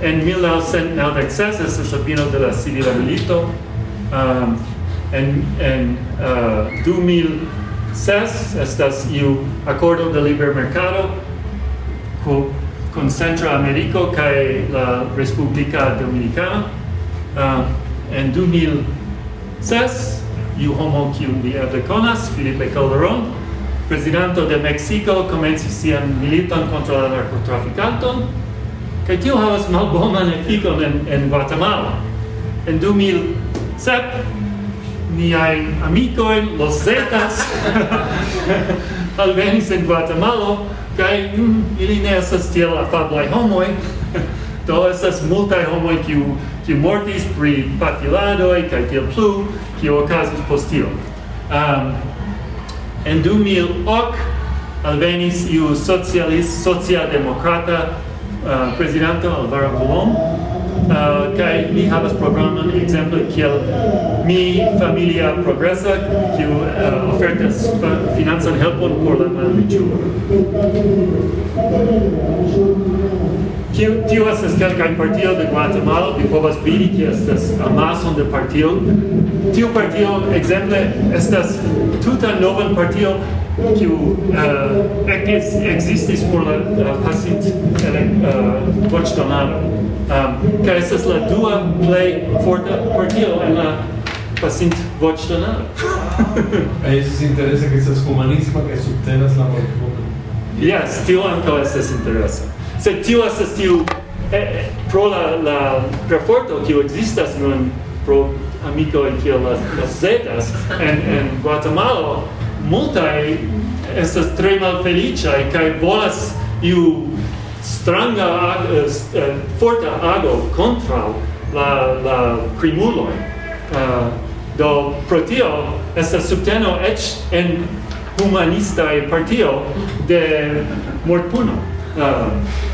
en 1996 estas la fino de la civila milito. Um, en en eh, uh, 2006 estas iu acordo de libre mercado co, con Centro Americo kaj la Repubblica Dominicana uh, en 2006 iu homo kiu vi eble konas Felipe Calderon presidento de Mexico komencis sian militon kontraŭ la narkotrafikanton kaj tio havas malbonan efikon en, en Guatemala. En 2007 niai amicoi Los Zetas alvenis en Guatemala kai mm, ili ne esas tiel afablai homoi do esas multai homoi kiu kiu mortis pri bafiladoj kai tiel plu, kio ocasis postio. Um, en 2008 alvenis iu socialist, socialdemokrata uh, presidente Alvaro Colom, uh, kai mi havas programon ekzemple kiel mi familia progresa kiu uh, ofertas financan helpon por la malriĉulo. Kiu tio estas kelkaj partio de Guatemala, vi povas vidi ke estas amason de partio. Tiu partio, ekzemple, estas tuta novan partio kiu uh, ekis, ekzistis por la uh, pasint uh, eh, voĉdonado. Um, ehm, kaj estas la dua plej forta partio en la pasint voĉdonado. Estas interesa ke estas humanisma kaj subtenas la mortpunon. Yes, tio ankaŭ estas interesa sed tio estas tiu eh, eh, pro la la perforto kiu ekzistas nun pro amicoi kiel las, las zetas. En, en Guatemala multae estas tre malfeliĉaj kai volas iu stranga uh, forta ago contra la la crimuloi uh, do protio estas subteno eĉ en humanista partio de mortpuno. Uh,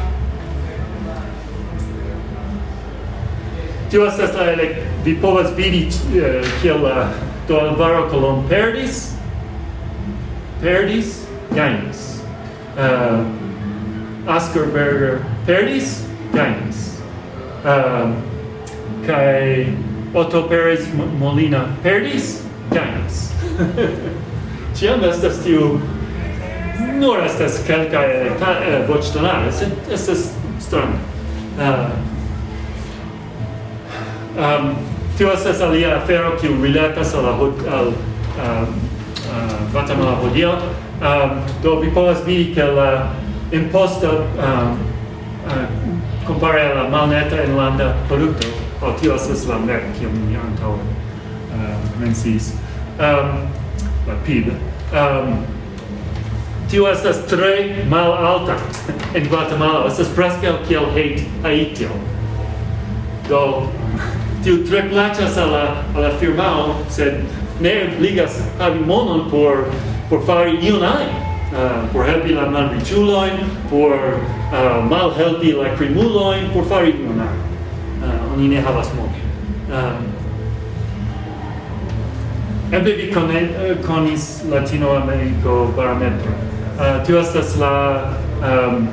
tio estas la elek vi povas vidi eh, kiel eh, la do Alvaro Colon perdis perdis gainis uh, eh, Oscar Berger perdis gainis uh, kai Otto Perez Molina perdis gainis Tiam estas tiu nur estas kelkaj voĉdonaroj, estas stranga. Uh, um, tio estas alia afero kiu rilatas al la al um, uh, Guatemala hodiaŭ. Um, do vi povas vidi ke la imposto um, uh, compare alla malneta in landa produkto o tio estas la mer kiu mi antaŭ uh, um, mencis. Um, la PIB um, tio estas tre mal alta en Guatemala. Estas preskaŭ kiel Haitio. Do tiu tre plaĉas al la, al la firmao, sed ne ligas havi monon por, por fari ion ajn. Uh, por helpi la malriĉulojn, por uh, malhelpi la krimulojn, por fari ion ajn. Uh, oni ne havas monon. Um, Eble vi kone, eh, konis Latino Ameriko barometro. Uh, tio estas la um,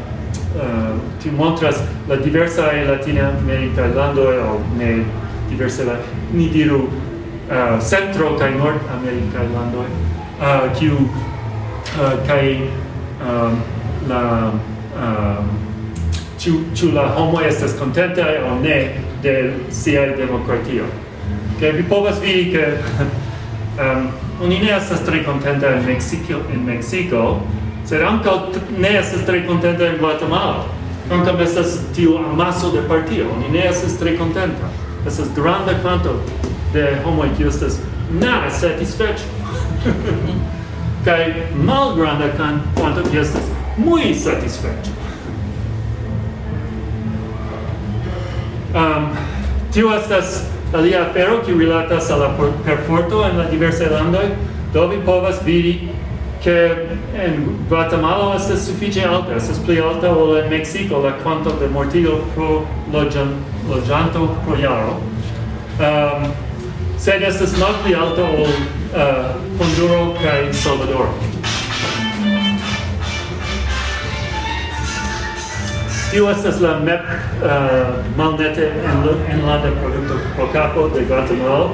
uh, tio montras la diversa Latina Amerikaj landoj aŭ ne diverse la ni diru uh, centro kai nord america lando uh, kiu uh, kai uh, um, la um, ĉu ĉu la homo estas contenta o ne de sia demokratio ke vi povas vidi ke um, oni ne estas tre contenta en Mexico en Mexico sed ankaŭ ne estas tre contenta en Gvatemalo Quantam estas tiu amaso de partio, oni ne estas tre contenta estas grande quanto de homo kiu estas nara Kai mal grande quanto kiu estas muy satisfeĉo um, tio estas alia afero qui rilatas al la perforto en la diversaj landoi, do vi povas vidi che en Guatemala estas sufiĉe alta, estas pli alta ol en Mexico la quanto de mortigo pro loĝan lojanto pro jaro. Um, sed estas not pli alta ol uh, Honduro in Salvador. Tio estas la MEP uh, eh, malnete en, en la de produkto pro capo de Guatemala.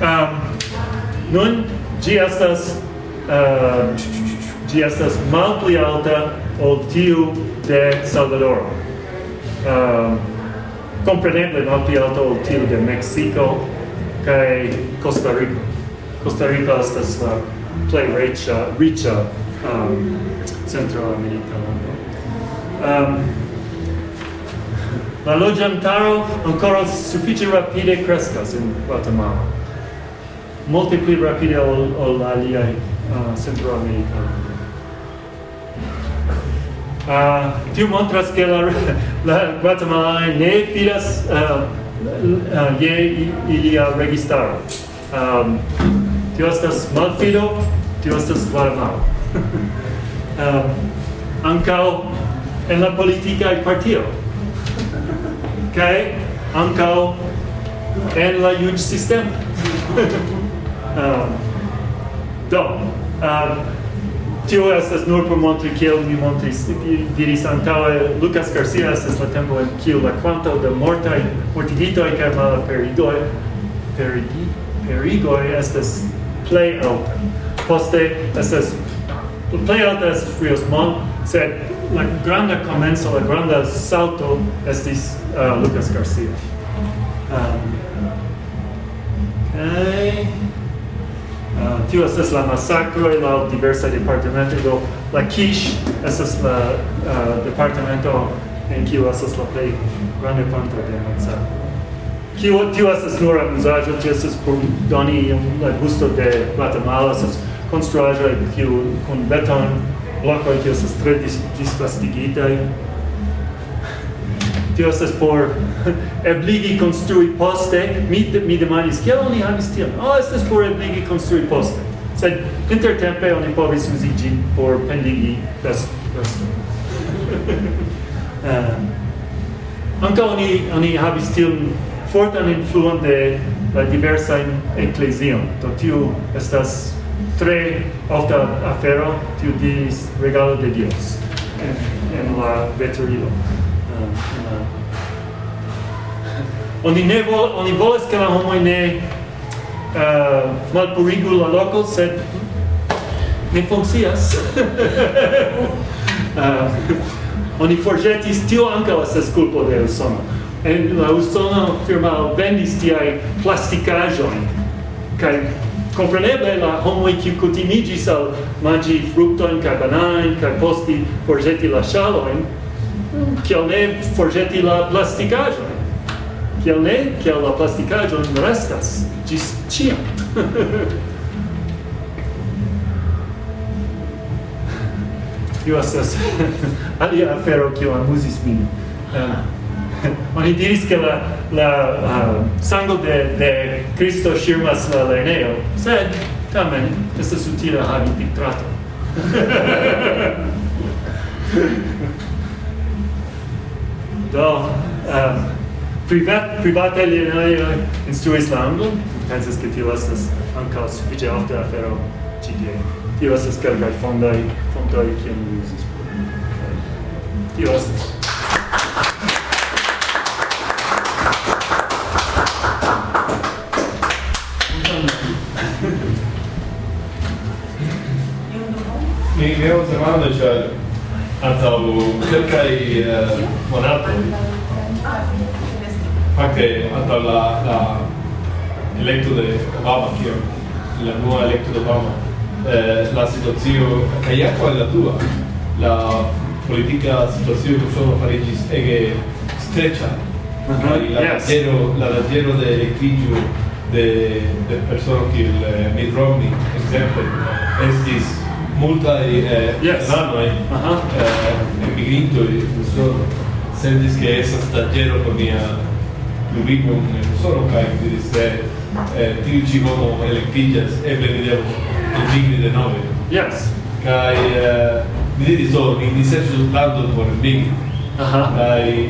Um, nun, Gi estas Ehm, uh, gi estas malpli alta ol tiu de Salvador. Ehm, uh, compreneble malpli alta ol tiu de Mexico kai Costa Rica. Costa Rica estas la play riĉa riĉa um, Centro America. Um, la loĝantaro ancora sufiĉe rapide crescas in Guatemala. Multe pli rapide ol, ol aliaj Ah, Central America. Uh, ah, tiu montras che la, la Guatemala ne fidas uh, uh, je ilia registaro. Um, tio estas malfido, tio estas Guatemala. um, ancao en la politica e partio. Okay? ancao en la juĝ sistema. um, Do, um, tio estas nur por montri kiel mi montris diris antaŭe Lucas Garcia estas la tempo en kiu la kvanto de mortaj mortigitoj kaj malaperigoj perigi, perigoj estas plej alta. Poste estas plej alta estas Frios mon, sed la granda komenco, la granda salto estis uh, Lucas Garcia. Ehm, um, okay. Uh, tio estas la masacro en la diversa departamento do la Kish estas la uh, departamento en kiu estas la plej grande parto de masacro. Kio tio estas nur amuzaĵo, tio estas por doni la gusto de Guatemala, estas konstruaĵoj kiu kun beton, lokoj kiu estas tre dis disvastigitaj, tio estas por ebligi konstrui poste. Mi mi demandis kiel oni havis tion. Oh, estas por ebligi konstrui poste. Sed intertempe oni povis uzi ĝin por pendigi das um, ehm, anka oni oni havis tion fortan influon de la diversa ecclesion. Do tiu estas tre ofta afero, tiu diris regalo de Dios en, en la veturilo. Oni ne vol, oni volas ke la homoj ne eh, uh, malpurigu la loko, sed ne funkcias. uh, oni forĵetis tio ankaŭ estas kulpo de Usono. En la Usono firmao vendis tiaj plastikaĵojn kaj Compreneble la homoj kiu kutimiĝis al manĝi fruktojn kaj bananojn kaj posti forĵeti la ŝalojn, kiel ne forgeti la plasticaĵon kiel ne kiel la plasticaĵon restas. Gis ciam tio estas alia afero kiel amuzis min. Ah. Oni diris che la, la uh, sango de, de Cristo shirmas la lerneo, sed, tamen, estas utila havi pictrato. Do, um, privat, private lernejoj instruis la anglan, pensas ke tio estas ankaŭ sufiĉe ofta afero ĉi tie. Tio estas kelkaj fondoj, fontoj kiam mi uzis. Tio estas. Mi, mi je observando, cioè, antau quelcai uh, monato fakte antau la la electo de Obama kia la nuova eletto di Obama. Eh, la situazione che è la tua la politica situazione che sono farigis e che streccia uh -huh. la yes. de elettrigio de de persone che il eh, Mitt Romney esempio estis multai eh, yes. ranoi uh -huh. eh, emigrintoi usono sentis che esas stagiero con mia curriculum non solo kai di eh, eh, tiu ci homo electillas eble mi devo emigri de nove yes kai eh, mi diris oh, do mi disercis tanto por emigri uh -huh. kai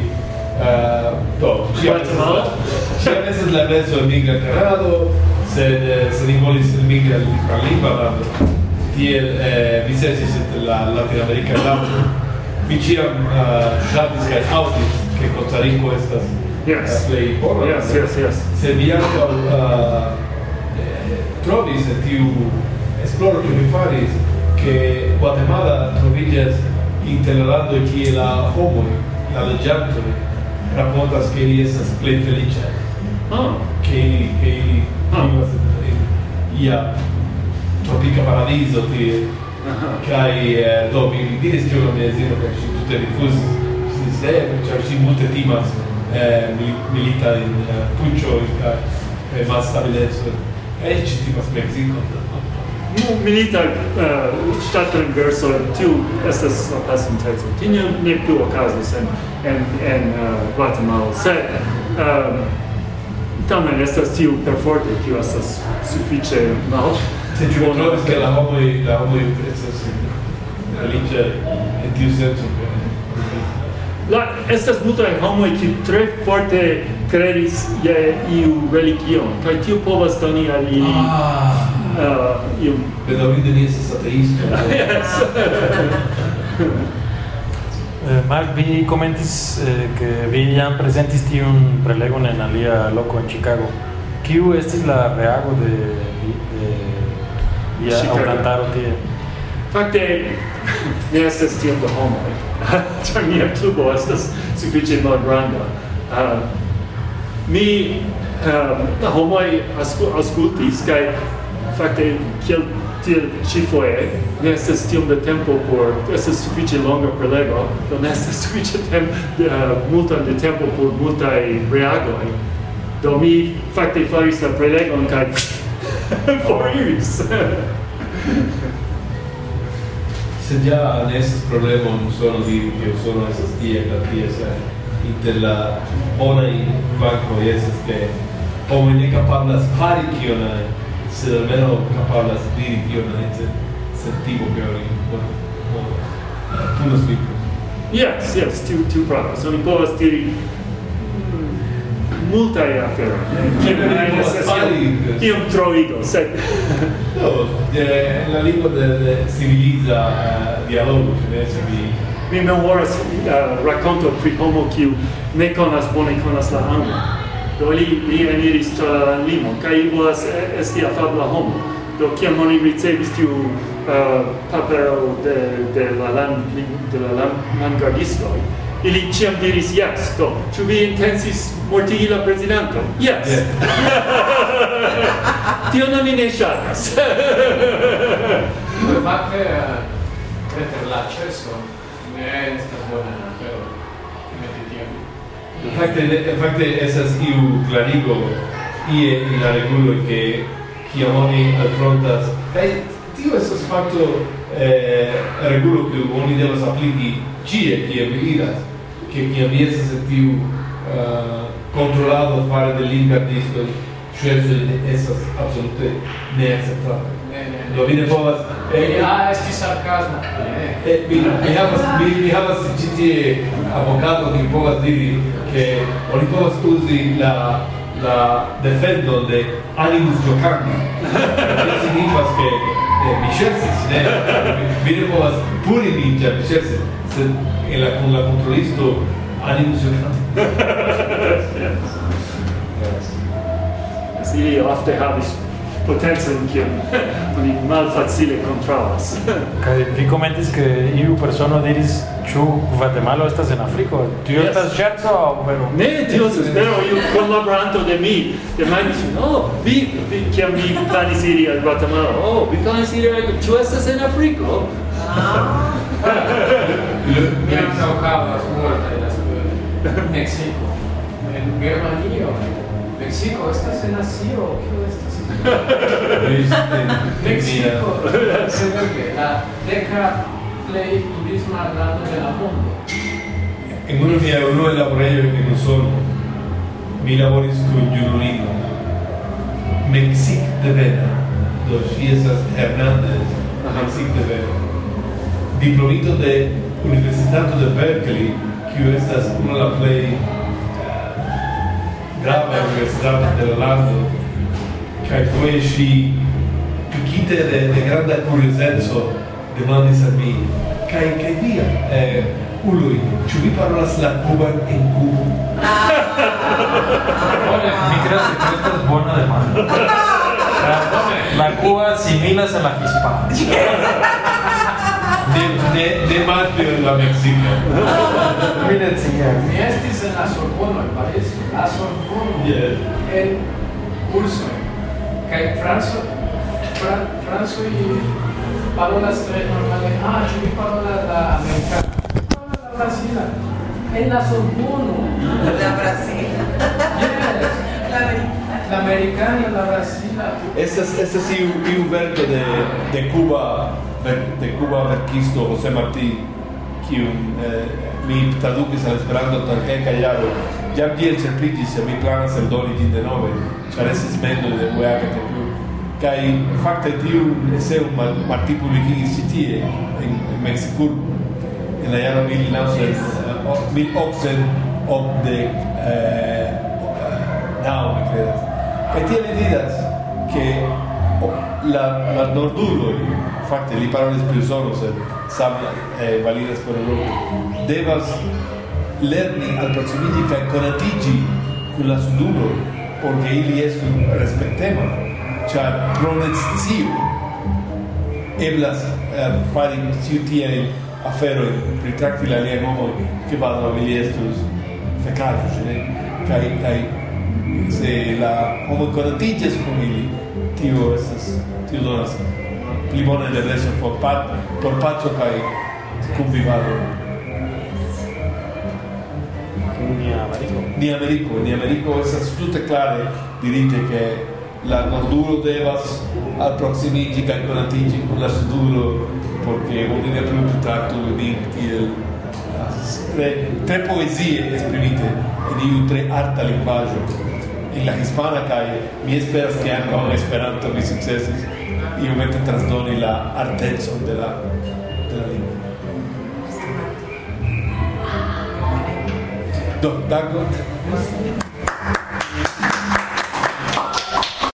Uh, to, ci ha messo la mezzo migra carado, se, eh, se ni volis migra al Libanado tiel eh, mi sensis et la latinamerika lando mi ĉiam eh, ŝatis uh, kaj aŭdis ke Kostariko estas yes. play por yes, yes, yes. se mi ankaŭ uh, trovis tiu esploro che mi faris che Guatemala trovigas inter la landoj kie la homo la loĝantoj rakontas che ili estas plej feliĉaj ah. che che ke ili ah. vivas ia tropica paradiso ti kai eh, do mi diris che lo mezino che ci tutte rifusi si se cioè ci molte timas eh, milita in uh, puccio in kai e eh, basta bellezza e ci timas mexico nu milita eh, uh, stato in verso tu estas la pasinteco tinio ne più okazis en en en uh, Guatemala. Se um, tamen estas tiu perforte tiu estas sufiĉe malpli Sed io trovis che la homo la homo estas felice en tiu senso. Eh. La estas multaj homoj kiu tre forte kredis je iu religion kaj tiu povas doni al ili ah. uh, iu Bedaŭrinde ni estas ateisto. Yes. Eh, Mark, vi comentis eh, que vi jam presentis tiun prelegon en alia loco en Chicago. Kiu estis la reago de via yeah, aŭdantaro tie. Fakte, ne estas tiom da homoj, ĉar mia klubo estas sufiĉe malgranda. Uh, mi um, la homoj asku, askultis kaj fakte kiel tiel ĉifoje ne estas tiom da tempo por estas sufiĉe longa prelego do ne estas sufiĉe tem uh, multan de tempo por multaj reagoj do mi fakte faris la prelegon kaj for years. Se llevan esos problemas no son limpios, son esas tías la pieza y te la ponen banco y esas que o me capaz las pariciones, se de menos capaz las dirigiones, este sentimos que hoy, bueno, puros libros. Yes, yes, two, two problems. Only boas tiri multaj aferoj. Eble ne estas iom troigo, sed... Do, en la lingvo de, de civiliza uh, eh, dialogo, ĉu ne? Vi mi memoras uh, eh, rakonto pri homo kiu ne konas bone konas la angla. Do li, li eniris tra la landlimo, kaj volas eh, esti afabla homo. Do kiam oni ricevis tiu uh, papero de, de la landlimo, de la landgardistoj, ili ciam diris yes, do, ĉu vi intensis mortigi la prezidanto? Yes! Yeah. Tio non mi ne ŝatas. Fakte, preter la ĉeso ne estas bona afero meti tion. Fakte, fakte esas iu clarigo, ie in la regulo che chi oni affrontas e tio estas fatto eh, regulo che oni devas apliki ĉie chi vi che minha mesa sentiu uh, eh, controlada para de linka disto cioè essas absolute ne acceptata do vine povas ja esti eh, ah, sarcasmo. e mi mi havas mi mi havas citi avokato ki povas diri che oni povas uzi la la defendo de animus giocandi signifas eh, mi scelsis ne mi ne povas puni min ĉar mi scelsis sed e la, con la controllisto animo giocato. yes. Ili ofte havis potencen kiam oni malfacile controllas. Kaj vi komentis ke iu persono diris ĉu Gvatemalo estas en Afriko? Tio yes. estas ŝerco aŭ vero? Ne, tio estas vero. Iu kunlaboranto de mi demandis min, "Oh, vi vi kiam vi planis iri al Guatemala, Oh, vi planis iri al tu estas en Afriko?" Ah. Guerras ahogadas, muertas. México. En Guerra México, ¿estás en así o qué estás México. Se ve que la deja play turismo al lado de la mundo. En uno día uno de la playa que no solo. Mi labor es con Yurulino. Mexic de Vera. Dos piezas Hernández. Mexic de Vera. Diplomito de Universitato de Berkeley, kiu estas unu la plej eh, grava universitato de la lando, kaj foje ŝi pikite de, de granda kuriozeco demandis al mi, kaj kaj via, eh, uloj, ĉu vi parolas la kuban en Kubo? Bone, mi kredas ke estas bona demando. La Cuba similas a la hispana ne, ne, ne mate la Mexica. Mi ne cias. Mi estis en la Sorbono, en Paris, la Sorbono, Yes. en curso, kai Franco, Fra, Franco i parolas tre normale, ah, ci mi parola la americana, parola la brasila, en la Sorbono. La brasila. Yes. La americana. La americana, la brasila. Estas, estas iu, iu verko de, de Cuba de Cuba verkisto José Martí kiun eh, mi tradukis al Esperanto kelka jaro. Jam tiel cerpliĝis se mi planas eldoni ĝin denove, ĉar estis de Hueaca kaj plu. Martí tie en, en Meksikurbo en la jaro 1880 eh, Now, mi credas. Kaj tie li diras ke la, la norduloj, fakte li parolis pri Usono, sed same eh, validas por Eŭropo. Devas lerni alproximigi kaj konatiĝi kun la suduloj por ke ili estu respektemaj, ĉar pro nescio eblas eh, fari ĉiu tiajn aferojn, pritrakti la aliajn homojn, ke baldaŭ ili estus fekaĵo ĉu ne? Kaj kaj se la homo konatiĝas kun ili, tio estas tio donas pli bone eblecon por pat, por paco kaj kunvivado. ni Ameriko. ni Ameriko, ni Ameriko estas tute klare dirite ke la nordulo devas alproximigi kaj konatigi kun la sudulo porque oni ne plu traktu nin kiel ah, tre, tre poezie esprimite en iu tre arta lingvaĵo en la hispana kaj mi esperas ke ankaŭ en Esperanto mi sukcesis iomete transdoni la artecon de la de la lingvo. Do, dankon.